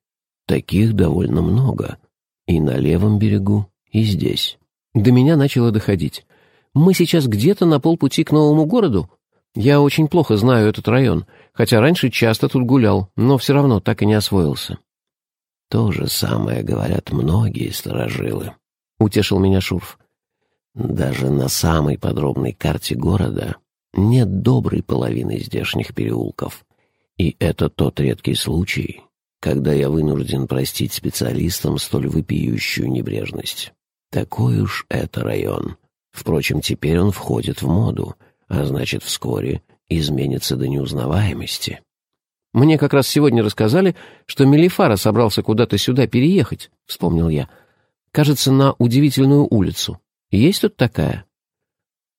Таких довольно много. И на левом берегу, и здесь. До меня начало доходить. Мы сейчас где-то на полпути к новому городу? Я очень плохо знаю этот район, хотя раньше часто тут гулял, но все равно так и не освоился. То же самое говорят многие сторожилы, — утешил меня Шурф. Даже на самой подробной карте города нет доброй половины здешних переулков. И это тот редкий случай, когда я вынужден простить специалистам столь вопиющую небрежность. Такой уж это район. Впрочем, теперь он входит в моду, а значит, вскоре изменится до неузнаваемости. «Мне как раз сегодня рассказали, что Мелифара собрался куда-то сюда переехать», — вспомнил я. «Кажется, на удивительную улицу. Есть тут такая?»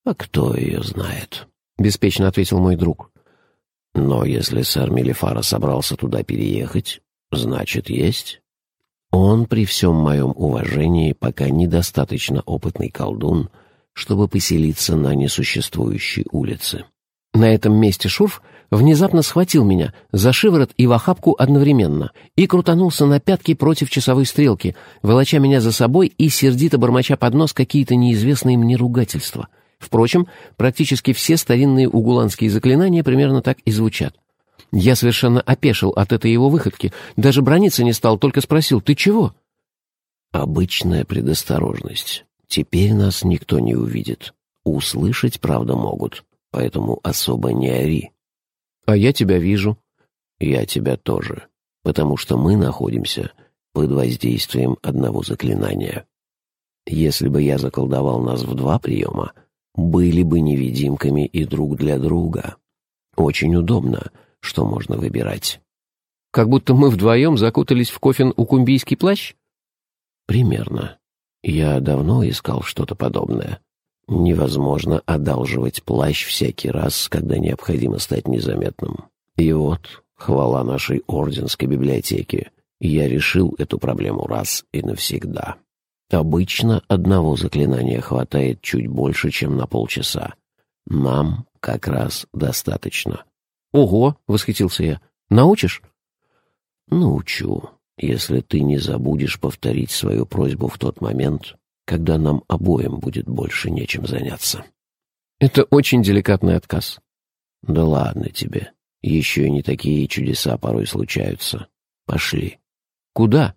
«А кто ее знает?» — беспечно ответил мой друг. «Но если сэр Мелифара собрался туда переехать, значит, есть. Он, при всем моем уважении, пока недостаточно опытный колдун, чтобы поселиться на несуществующей улице». На этом месте Шурф внезапно схватил меня за шиворот и в охапку одновременно и крутанулся на пятки против часовой стрелки, волоча меня за собой и сердито бормоча под нос какие-то неизвестные мне ругательства — Впрочем, практически все старинные угуланские заклинания примерно так и звучат. Я совершенно опешил от этой его выходки, даже брониться не стал, только спросил «Ты чего?» «Обычная предосторожность. Теперь нас никто не увидит. Услышать, правда, могут, поэтому особо не ори». «А я тебя вижу». «Я тебя тоже, потому что мы находимся под воздействием одного заклинания. Если бы я заколдовал нас в два приема, были бы невидимками и друг для друга. Очень удобно, что можно выбирать. Как будто мы вдвоем закутались в кофин укумбийский плащ? Примерно. Я давно искал что-то подобное. Невозможно одалживать плащ всякий раз, когда необходимо стать незаметным. И вот, хвала нашей орденской библиотеке, я решил эту проблему раз и навсегда. Обычно одного заклинания хватает чуть больше, чем на полчаса. Нам как раз достаточно. «Ого!» — восхитился я. «Научишь?» «Научу, если ты не забудешь повторить свою просьбу в тот момент, когда нам обоим будет больше нечем заняться». «Это очень деликатный отказ». «Да ладно тебе. Еще и не такие чудеса порой случаются. Пошли». «Куда?»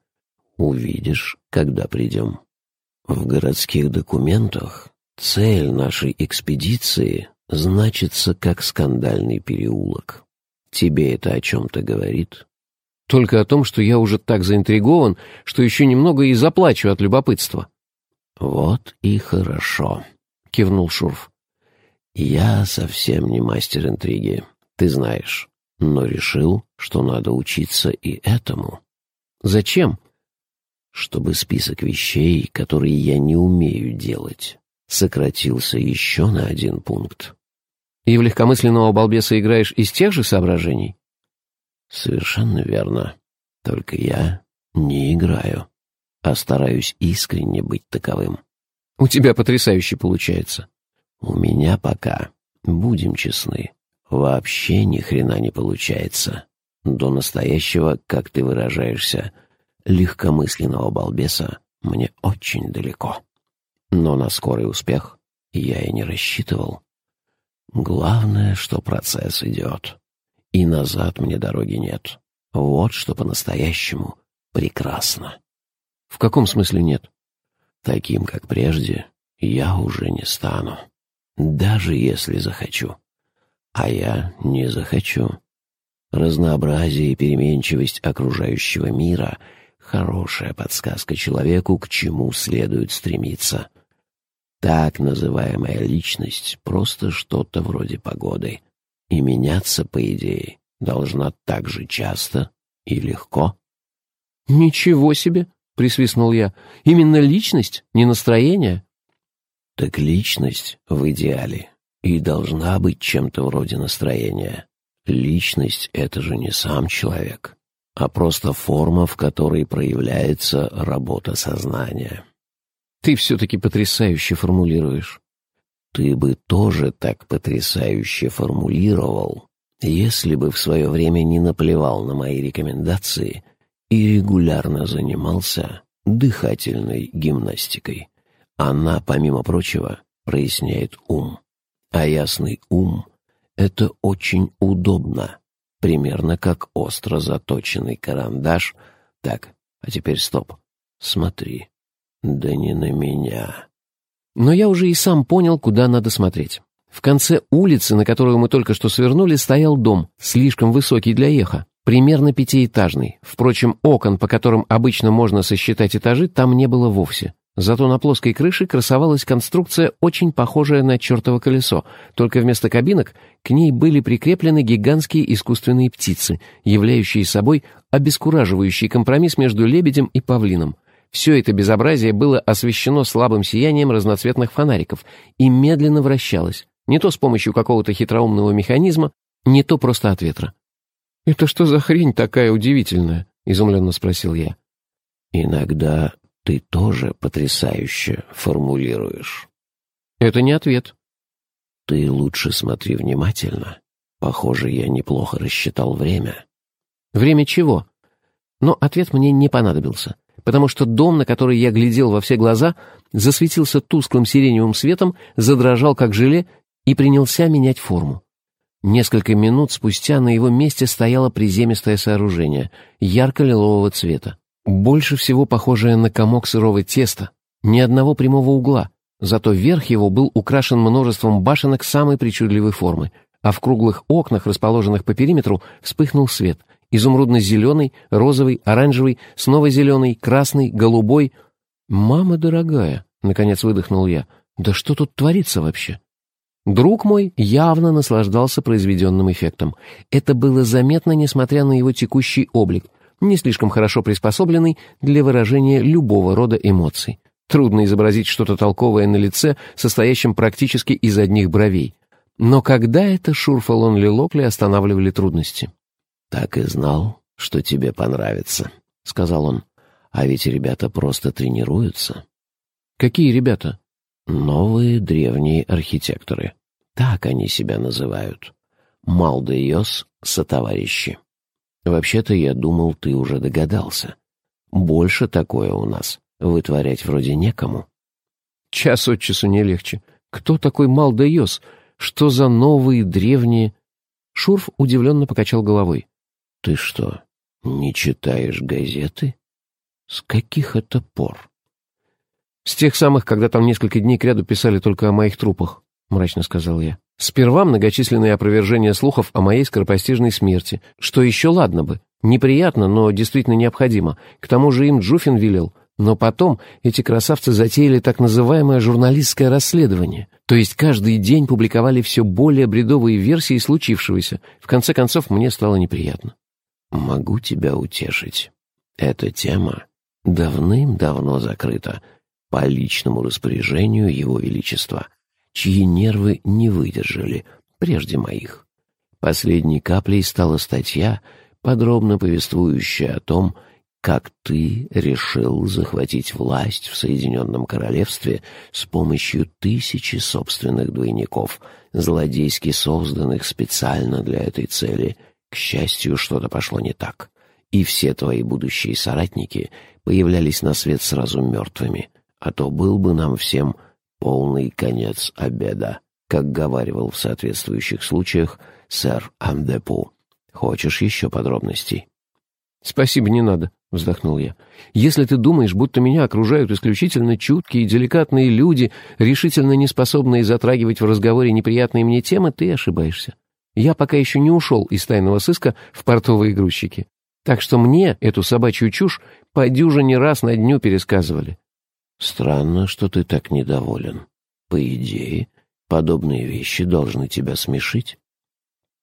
Увидишь, когда придем. В городских документах цель нашей экспедиции значится как скандальный переулок. Тебе это о чем-то говорит? Только о том, что я уже так заинтригован, что еще немного и заплачу от любопытства. Вот и хорошо, кивнул Шурф. Я совсем не мастер интриги, ты знаешь, но решил, что надо учиться и этому. Зачем? чтобы список вещей, которые я не умею делать, сократился еще на один пункт. И в легкомысленного балбеса играешь из тех же соображений? Совершенно верно. Только я не играю, а стараюсь искренне быть таковым. У тебя потрясающе получается. У меня пока, будем честны, вообще ни хрена не получается. До настоящего, как ты выражаешься, легкомысленного балбеса мне очень далеко. Но на скорый успех я и не рассчитывал. Главное, что процесс идет. И назад мне дороги нет. Вот что по-настоящему прекрасно. В каком смысле нет? Таким, как прежде, я уже не стану. Даже если захочу. А я не захочу. Разнообразие и переменчивость окружающего мира — Хорошая подсказка человеку, к чему следует стремиться. Так называемая личность — просто что-то вроде погоды. И меняться, по идее, должна так же часто и легко. «Ничего себе!» — присвистнул я. «Именно личность, не настроение?» «Так личность в идеале и должна быть чем-то вроде настроения. Личность — это же не сам человек а просто форма, в которой проявляется работа сознания. Ты все-таки потрясающе формулируешь. Ты бы тоже так потрясающе формулировал, если бы в свое время не наплевал на мои рекомендации и регулярно занимался дыхательной гимнастикой. Она, помимо прочего, проясняет ум. А ясный ум — это очень удобно примерно как остро заточенный карандаш. Так, а теперь стоп. Смотри. Да не на меня. Но я уже и сам понял, куда надо смотреть. В конце улицы, на которую мы только что свернули, стоял дом, слишком высокий для еха, примерно пятиэтажный. Впрочем, окон, по которым обычно можно сосчитать этажи, там не было вовсе. Зато на плоской крыше красовалась конструкция, очень похожая на чертово колесо, только вместо кабинок к ней были прикреплены гигантские искусственные птицы, являющие собой обескураживающий компромисс между лебедем и павлином. Все это безобразие было освещено слабым сиянием разноцветных фонариков и медленно вращалось, не то с помощью какого-то хитроумного механизма, не то просто от ветра. «Это что за хрень такая удивительная?» — изумленно спросил я. «Иногда ты тоже потрясающе формулируешь». «Это не ответ». «Ты лучше смотри внимательно. Похоже, я неплохо рассчитал время». «Время чего?» Но ответ мне не понадобился потому что дом, на который я глядел во все глаза, засветился тусклым сиреневым светом, задрожал как желе и принялся менять форму. Несколько минут спустя на его месте стояло приземистое сооружение, ярко-лилового цвета, больше всего похожее на комок сырого теста, ни одного прямого угла, зато верх его был украшен множеством башенок самой причудливой формы, а в круглых окнах, расположенных по периметру, вспыхнул свет — изумрудно-зеленый, розовый, оранжевый, снова зеленый, красный, голубой. «Мама дорогая!» — наконец выдохнул я. «Да что тут творится вообще?» Друг мой явно наслаждался произведенным эффектом. Это было заметно, несмотря на его текущий облик, не слишком хорошо приспособленный для выражения любого рода эмоций. Трудно изобразить что-то толковое на лице, состоящем практически из одних бровей. Но когда это Шурфалон Лилокли останавливали трудности? «Так и знал, что тебе понравится», — сказал он. «А ведь ребята просто тренируются». «Какие ребята?» «Новые древние архитекторы. Так они себя называют. Малдейос со товарищи. Вообще-то я думал, ты уже догадался. Больше такое у нас вытворять вроде некому». «Час от часу не легче. Кто такой Малдейос? Что за новые древние...» Шурф удивленно покачал головой. Ты что, не читаешь газеты? С каких это пор? С тех самых, когда там несколько дней кряду писали только о моих трупах, мрачно сказал я. Сперва многочисленные опровержения слухов о моей скоропостижной смерти, что еще ладно бы, неприятно, но действительно необходимо. К тому же им Джуфин велел. Но потом эти красавцы затеяли так называемое журналистское расследование. То есть каждый день публиковали все более бредовые версии случившегося. В конце концов, мне стало неприятно. Могу тебя утешить. Эта тема давным-давно закрыта по личному распоряжению Его Величества, чьи нервы не выдержали прежде моих. Последней каплей стала статья, подробно повествующая о том, как ты решил захватить власть в Соединенном Королевстве с помощью тысячи собственных двойников, злодейски созданных специально для этой цели — к счастью, что-то пошло не так, и все твои будущие соратники появлялись на свет сразу мертвыми, а то был бы нам всем полный конец обеда, как говаривал в соответствующих случаях сэр Амдепу. Хочешь еще подробностей? «Спасибо, не надо», — вздохнул я. «Если ты думаешь, будто меня окружают исключительно чуткие и деликатные люди, решительно не способные затрагивать в разговоре неприятные мне темы, ты ошибаешься. Я пока еще не ушел из тайного сыска в портовые грузчики. Так что мне эту собачью чушь по дюжине раз на дню пересказывали. Странно, что ты так недоволен. По идее, подобные вещи должны тебя смешить.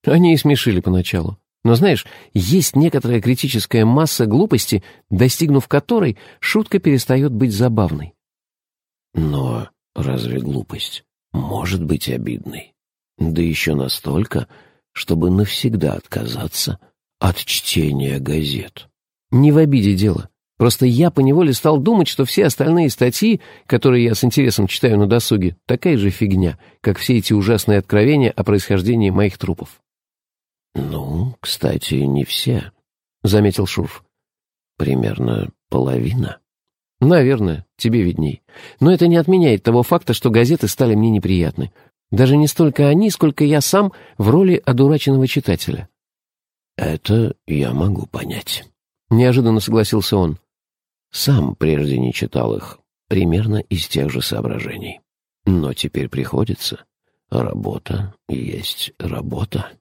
Они и смешили поначалу. Но знаешь, есть некоторая критическая масса глупости, достигнув которой шутка перестает быть забавной. Но разве глупость может быть обидной? Да еще настолько, чтобы навсегда отказаться от чтения газет. Не в обиде дело. Просто я поневоле стал думать, что все остальные статьи, которые я с интересом читаю на досуге, такая же фигня, как все эти ужасные откровения о происхождении моих трупов. «Ну, кстати, не все», — заметил Шурф. «Примерно половина». «Наверное, тебе видней. Но это не отменяет того факта, что газеты стали мне неприятны. Даже не столько они, сколько я сам в роли одураченного читателя. «Это я могу понять», — неожиданно согласился он. «Сам прежде не читал их, примерно из тех же соображений. Но теперь приходится. Работа есть работа».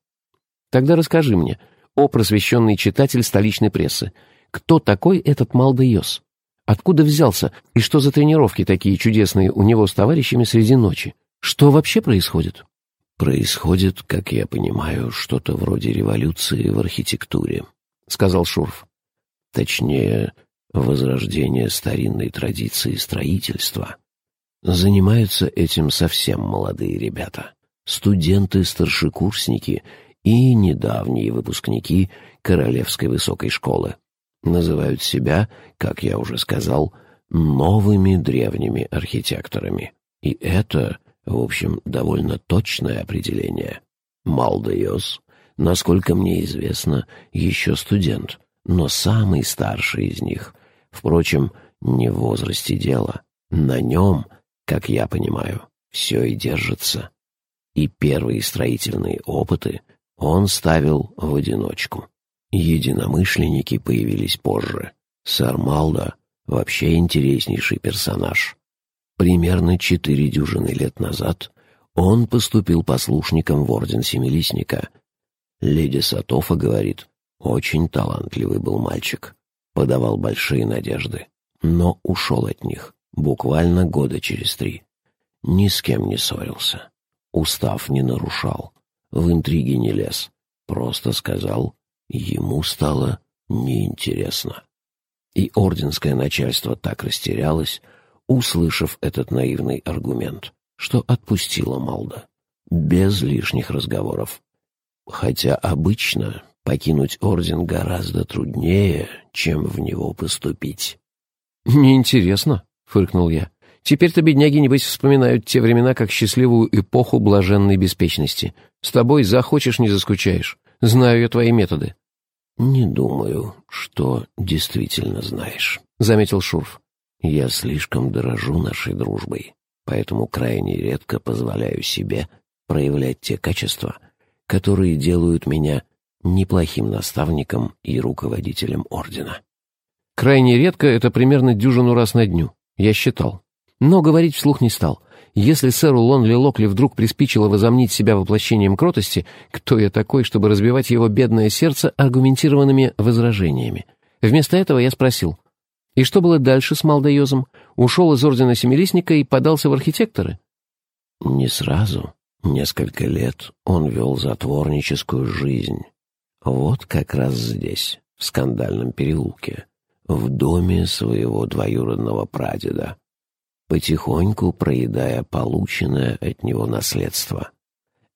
«Тогда расскажи мне, о просвещенный читатель столичной прессы, кто такой этот Малдейос? Откуда взялся? И что за тренировки такие чудесные у него с товарищами среди ночи? Что вообще происходит? Происходит, как я понимаю, что-то вроде революции в архитектуре, сказал Шурф. Точнее, возрождение старинной традиции строительства. Занимаются этим совсем молодые ребята. Студенты-старшекурсники и недавние выпускники Королевской высокой школы. Называют себя, как я уже сказал, новыми древними архитекторами. И это, в общем, довольно точное определение. Малдеос, насколько мне известно, еще студент, но самый старший из них. Впрочем, не в возрасте дела. На нем, как я понимаю, все и держится. И первые строительные опыты он ставил в одиночку. Единомышленники появились позже. Сэр Малда вообще интереснейший персонаж. Примерно четыре дюжины лет назад он поступил послушником в Орден Семилистника. Леди Сатофа говорит, очень талантливый был мальчик, подавал большие надежды, но ушел от них буквально года через три. Ни с кем не ссорился, устав не нарушал, в интриги не лез, просто сказал, ему стало неинтересно. И орденское начальство так растерялось, услышав этот наивный аргумент, что отпустило Малда, без лишних разговоров. Хотя обычно покинуть орден гораздо труднее, чем в него поступить. «Неинтересно», — фыркнул я. Теперь-то бедняги, небось, вспоминают те времена как счастливую эпоху блаженной беспечности. С тобой захочешь, не заскучаешь. Знаю я твои методы». «Не думаю, что действительно знаешь», — заметил Шурф. «Я слишком дорожу нашей дружбой, поэтому крайне редко позволяю себе проявлять те качества, которые делают меня неплохим наставником и руководителем ордена». «Крайне редко — это примерно дюжину раз на дню. Я считал но говорить вслух не стал. Если сэру Лонли Локли вдруг приспичило возомнить себя воплощением кротости, кто я такой, чтобы разбивать его бедное сердце аргументированными возражениями? Вместо этого я спросил, и что было дальше с Малдоезом? Ушел из Ордена Семилистника и подался в архитекторы? Не сразу. Несколько лет он вел затворническую жизнь. Вот как раз здесь, в скандальном переулке, в доме своего двоюродного прадеда потихоньку проедая полученное от него наследство.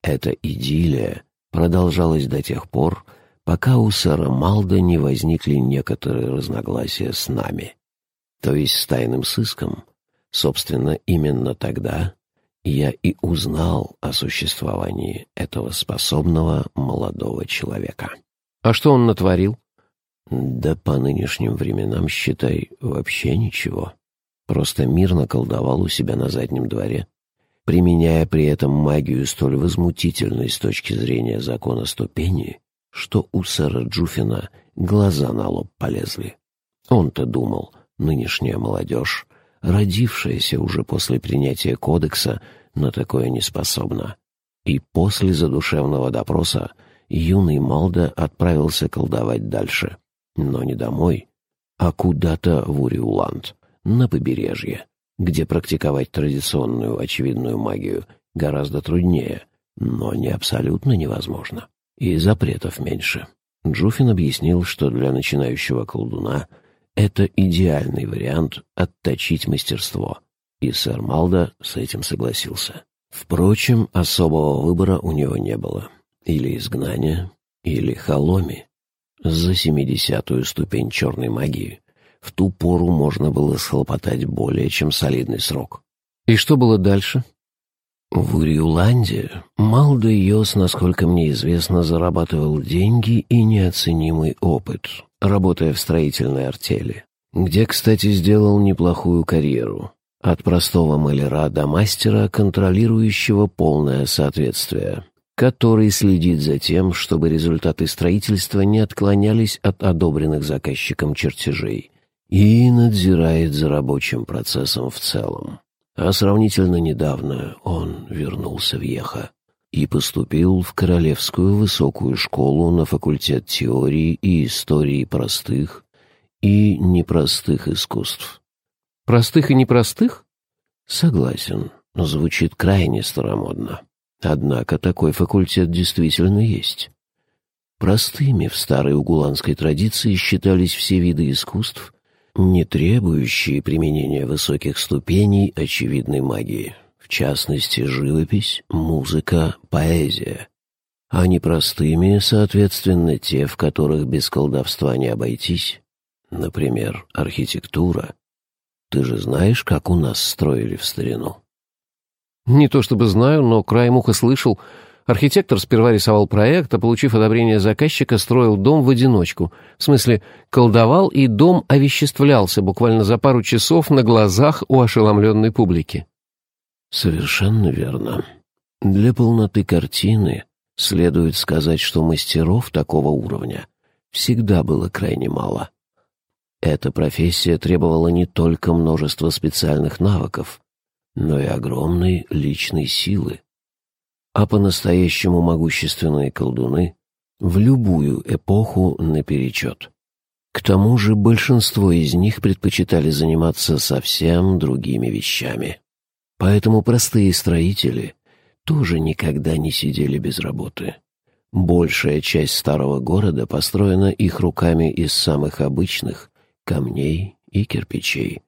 Эта идиллия продолжалась до тех пор, пока у сэра Малда не возникли некоторые разногласия с нами, то есть с тайным сыском. Собственно, именно тогда я и узнал о существовании этого способного молодого человека. А что он натворил? Да по нынешним временам, считай, вообще ничего. Просто мирно колдовал у себя на заднем дворе, применяя при этом магию столь возмутительной с точки зрения закона ступени, что у сэра Джуфина глаза на лоб полезли. Он-то думал, нынешняя молодежь, родившаяся уже после принятия кодекса, на такое не способна. И после задушевного допроса юный Малда отправился колдовать дальше. Но не домой, а куда-то в Уриуланд, на побережье, где практиковать традиционную очевидную магию гораздо труднее, но не абсолютно невозможно. И запретов меньше. Джуфин объяснил, что для начинающего колдуна это идеальный вариант отточить мастерство, и сэр Малда с этим согласился. Впрочем, особого выбора у него не было. Или изгнание, или холоми. За семидесятую ступень черной магии в ту пору можно было схлопотать более чем солидный срок. И что было дальше? В Уриуланде Малда Йос, насколько мне известно, зарабатывал деньги и неоценимый опыт, работая в строительной артели, где, кстати, сделал неплохую карьеру. От простого маляра до мастера, контролирующего полное соответствие, который следит за тем, чтобы результаты строительства не отклонялись от одобренных заказчиком чертежей и надзирает за рабочим процессом в целом. А сравнительно недавно он вернулся в Еха и поступил в Королевскую высокую школу на факультет теории и истории простых и непростых искусств. простых и непростых? Согласен, звучит крайне старомодно. Однако такой факультет действительно есть. Простыми в старой угуланской традиции считались все виды искусств, не требующие применения высоких ступеней очевидной магии, в частности, живопись, музыка, поэзия. А непростыми, соответственно, те, в которых без колдовства не обойтись. Например, архитектура. Ты же знаешь, как у нас строили в старину? Не то чтобы знаю, но краем уха слышал. Архитектор сперва рисовал проект, а, получив одобрение заказчика, строил дом в одиночку. В смысле, колдовал, и дом овеществлялся буквально за пару часов на глазах у ошеломленной публики. Совершенно верно. Для полноты картины следует сказать, что мастеров такого уровня всегда было крайне мало. Эта профессия требовала не только множества специальных навыков, но и огромной личной силы. А по-настоящему могущественные колдуны в любую эпоху наперечет. К тому же большинство из них предпочитали заниматься совсем другими вещами. Поэтому простые строители тоже никогда не сидели без работы. Большая часть старого города построена их руками из самых обычных камней и кирпичей.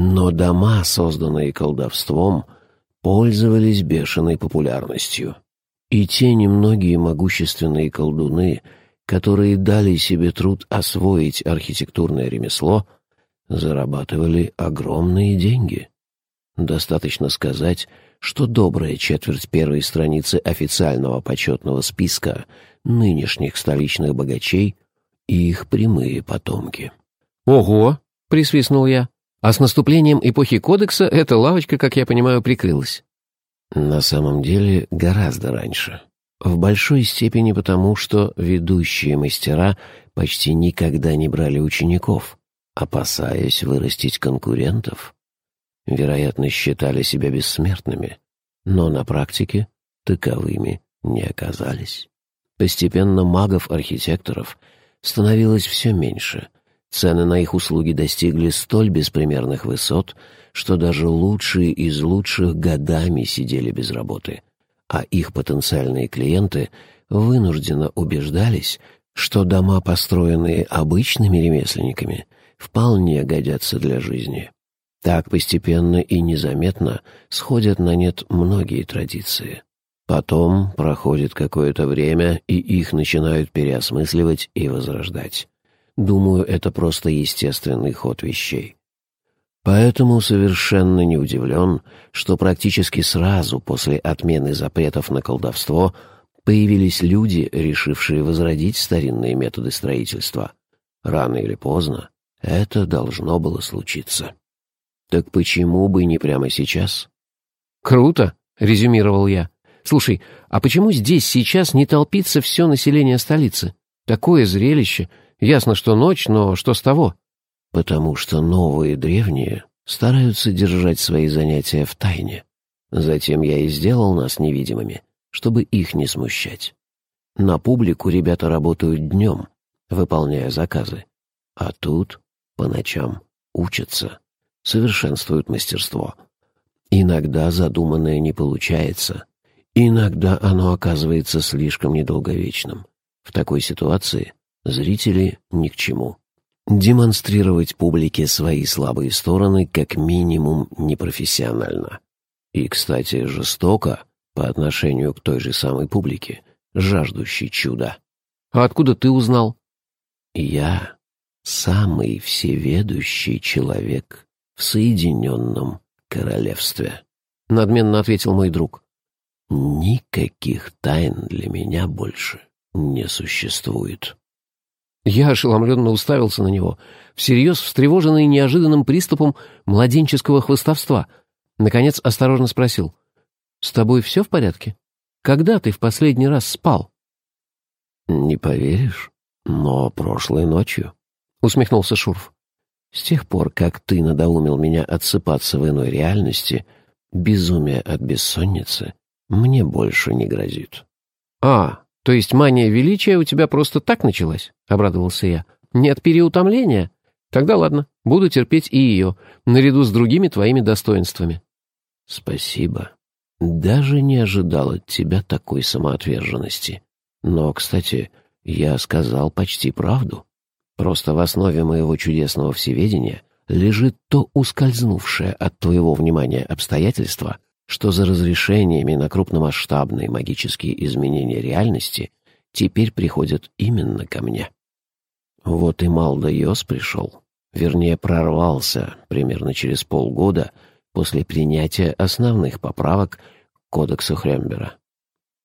Но дома, созданные колдовством, пользовались бешеной популярностью. И те немногие могущественные колдуны, которые дали себе труд освоить архитектурное ремесло, зарабатывали огромные деньги. Достаточно сказать, что добрая четверть первой страницы официального почетного списка нынешних столичных богачей и их прямые потомки. «Ого!» — присвистнул я. А с наступлением эпохи Кодекса эта лавочка, как я понимаю, прикрылась. На самом деле гораздо раньше. В большой степени потому, что ведущие мастера почти никогда не брали учеников, опасаясь вырастить конкурентов. Вероятно, считали себя бессмертными, но на практике таковыми не оказались. Постепенно магов-архитекторов становилось все меньше, Цены на их услуги достигли столь беспримерных высот, что даже лучшие из лучших годами сидели без работы, а их потенциальные клиенты вынужденно убеждались, что дома, построенные обычными ремесленниками, вполне годятся для жизни. Так постепенно и незаметно сходят на нет многие традиции. Потом проходит какое-то время, и их начинают переосмысливать и возрождать. Думаю, это просто естественный ход вещей. Поэтому совершенно не удивлен, что практически сразу после отмены запретов на колдовство появились люди, решившие возродить старинные методы строительства. Рано или поздно это должно было случиться. Так почему бы не прямо сейчас? «Круто», — резюмировал я. «Слушай, а почему здесь сейчас не толпится все население столицы? Такое зрелище — Ясно, что ночь, но что с того? Потому что новые древние стараются держать свои занятия в тайне. Затем я и сделал нас невидимыми, чтобы их не смущать. На публику ребята работают днем, выполняя заказы. А тут, по ночам, учатся, совершенствуют мастерство. Иногда задуманное не получается. Иногда оно оказывается слишком недолговечным. В такой ситуации Зрители ни к чему. Демонстрировать публике свои слабые стороны как минимум непрофессионально. И, кстати, жестоко по отношению к той же самой публике, жаждущей чуда. «А откуда ты узнал?» «Я самый всеведущий человек в Соединенном Королевстве», — надменно ответил мой друг. «Никаких тайн для меня больше не существует». Я ошеломленно уставился на него, всерьез встревоженный неожиданным приступом младенческого хвостовства. Наконец осторожно спросил. «С тобой все в порядке? Когда ты в последний раз спал?» «Не поверишь, но прошлой ночью», — усмехнулся Шурф. «С тех пор, как ты надоумил меня отсыпаться в иной реальности, безумие от бессонницы мне больше не грозит». «А, «То есть мания величия у тебя просто так началась?» — обрадовался я. «Не от переутомления? Тогда ладно, Буду терпеть и ее, наряду с другими твоими достоинствами». «Спасибо. Даже не ожидал от тебя такой самоотверженности. Но, кстати, я сказал почти правду. Просто в основе моего чудесного всеведения лежит то ускользнувшее от твоего внимания обстоятельство, что за разрешениями на крупномасштабные магические изменения реальности теперь приходят именно ко мне. Вот и Малда Йос пришел, вернее, прорвался примерно через полгода после принятия основных поправок к Кодексу Хрембера.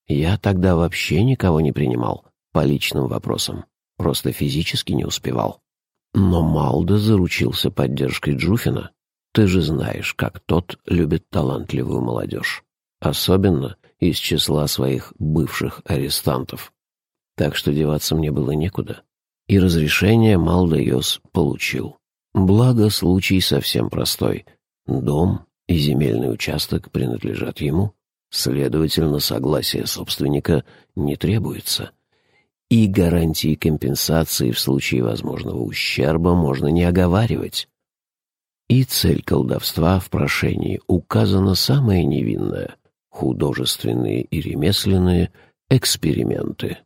Я тогда вообще никого не принимал по личным вопросам, просто физически не успевал. Но Малда заручился поддержкой Джуфина. Ты же знаешь, как тот любит талантливую молодежь. Особенно из числа своих бывших арестантов. Так что деваться мне было некуда. И разрешение Малдайос получил. Благо, случай совсем простой. Дом и земельный участок принадлежат ему. Следовательно, согласие собственника не требуется — и гарантии компенсации в случае возможного ущерба можно не оговаривать. И цель колдовства в прошении указана самая невинная — художественные и ремесленные эксперименты.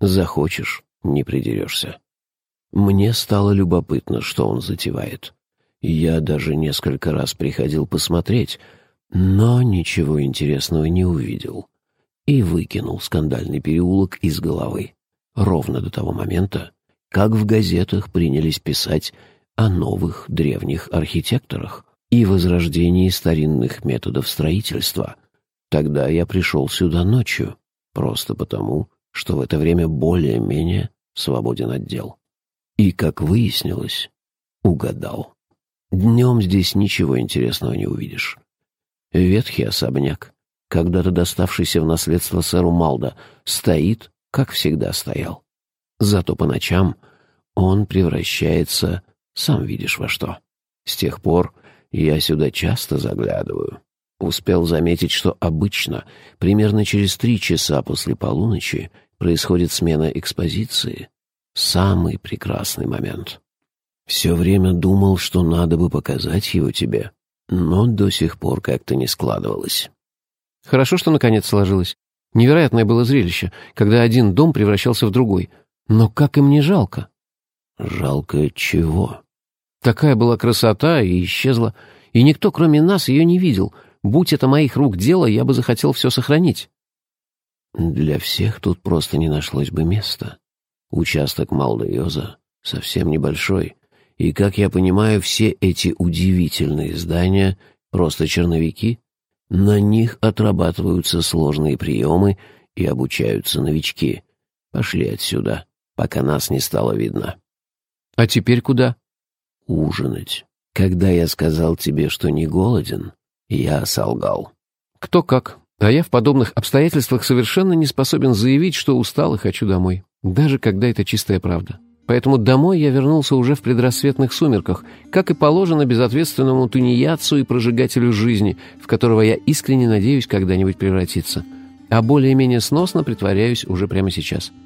Захочешь — не придерешься. Мне стало любопытно, что он затевает. Я даже несколько раз приходил посмотреть, но ничего интересного не увидел и выкинул скандальный переулок из головы ровно до того момента, как в газетах принялись писать о новых древних архитекторах и возрождении старинных методов строительства. Тогда я пришел сюда ночью, просто потому, что в это время более-менее свободен отдел. И, как выяснилось, угадал. Днем здесь ничего интересного не увидишь. Ветхий особняк, когда-то доставшийся в наследство сэру Малда, стоит как всегда стоял. Зато по ночам он превращается, сам видишь во что. С тех пор я сюда часто заглядываю. Успел заметить, что обычно, примерно через три часа после полуночи, происходит смена экспозиции. Самый прекрасный момент. Все время думал, что надо бы показать его тебе, но до сих пор как-то не складывалось. Хорошо, что наконец сложилось. Невероятное было зрелище, когда один дом превращался в другой. Но как им не жалко? Жалко чего? Такая была красота и исчезла, и никто, кроме нас, ее не видел. Будь это моих рук дело, я бы захотел все сохранить. Для всех тут просто не нашлось бы места. Участок Малдайоза совсем небольшой, и, как я понимаю, все эти удивительные здания — просто черновики, на них отрабатываются сложные приемы и обучаются новички. Пошли отсюда, пока нас не стало видно. А теперь куда? Ужинать. Когда я сказал тебе, что не голоден, я солгал. Кто как. А я в подобных обстоятельствах совершенно не способен заявить, что устал и хочу домой. Даже когда это чистая правда. Поэтому домой я вернулся уже в предрассветных сумерках, как и положено безответственному тунеядцу и прожигателю жизни, в которого я искренне надеюсь когда-нибудь превратиться. А более-менее сносно притворяюсь уже прямо сейчас. —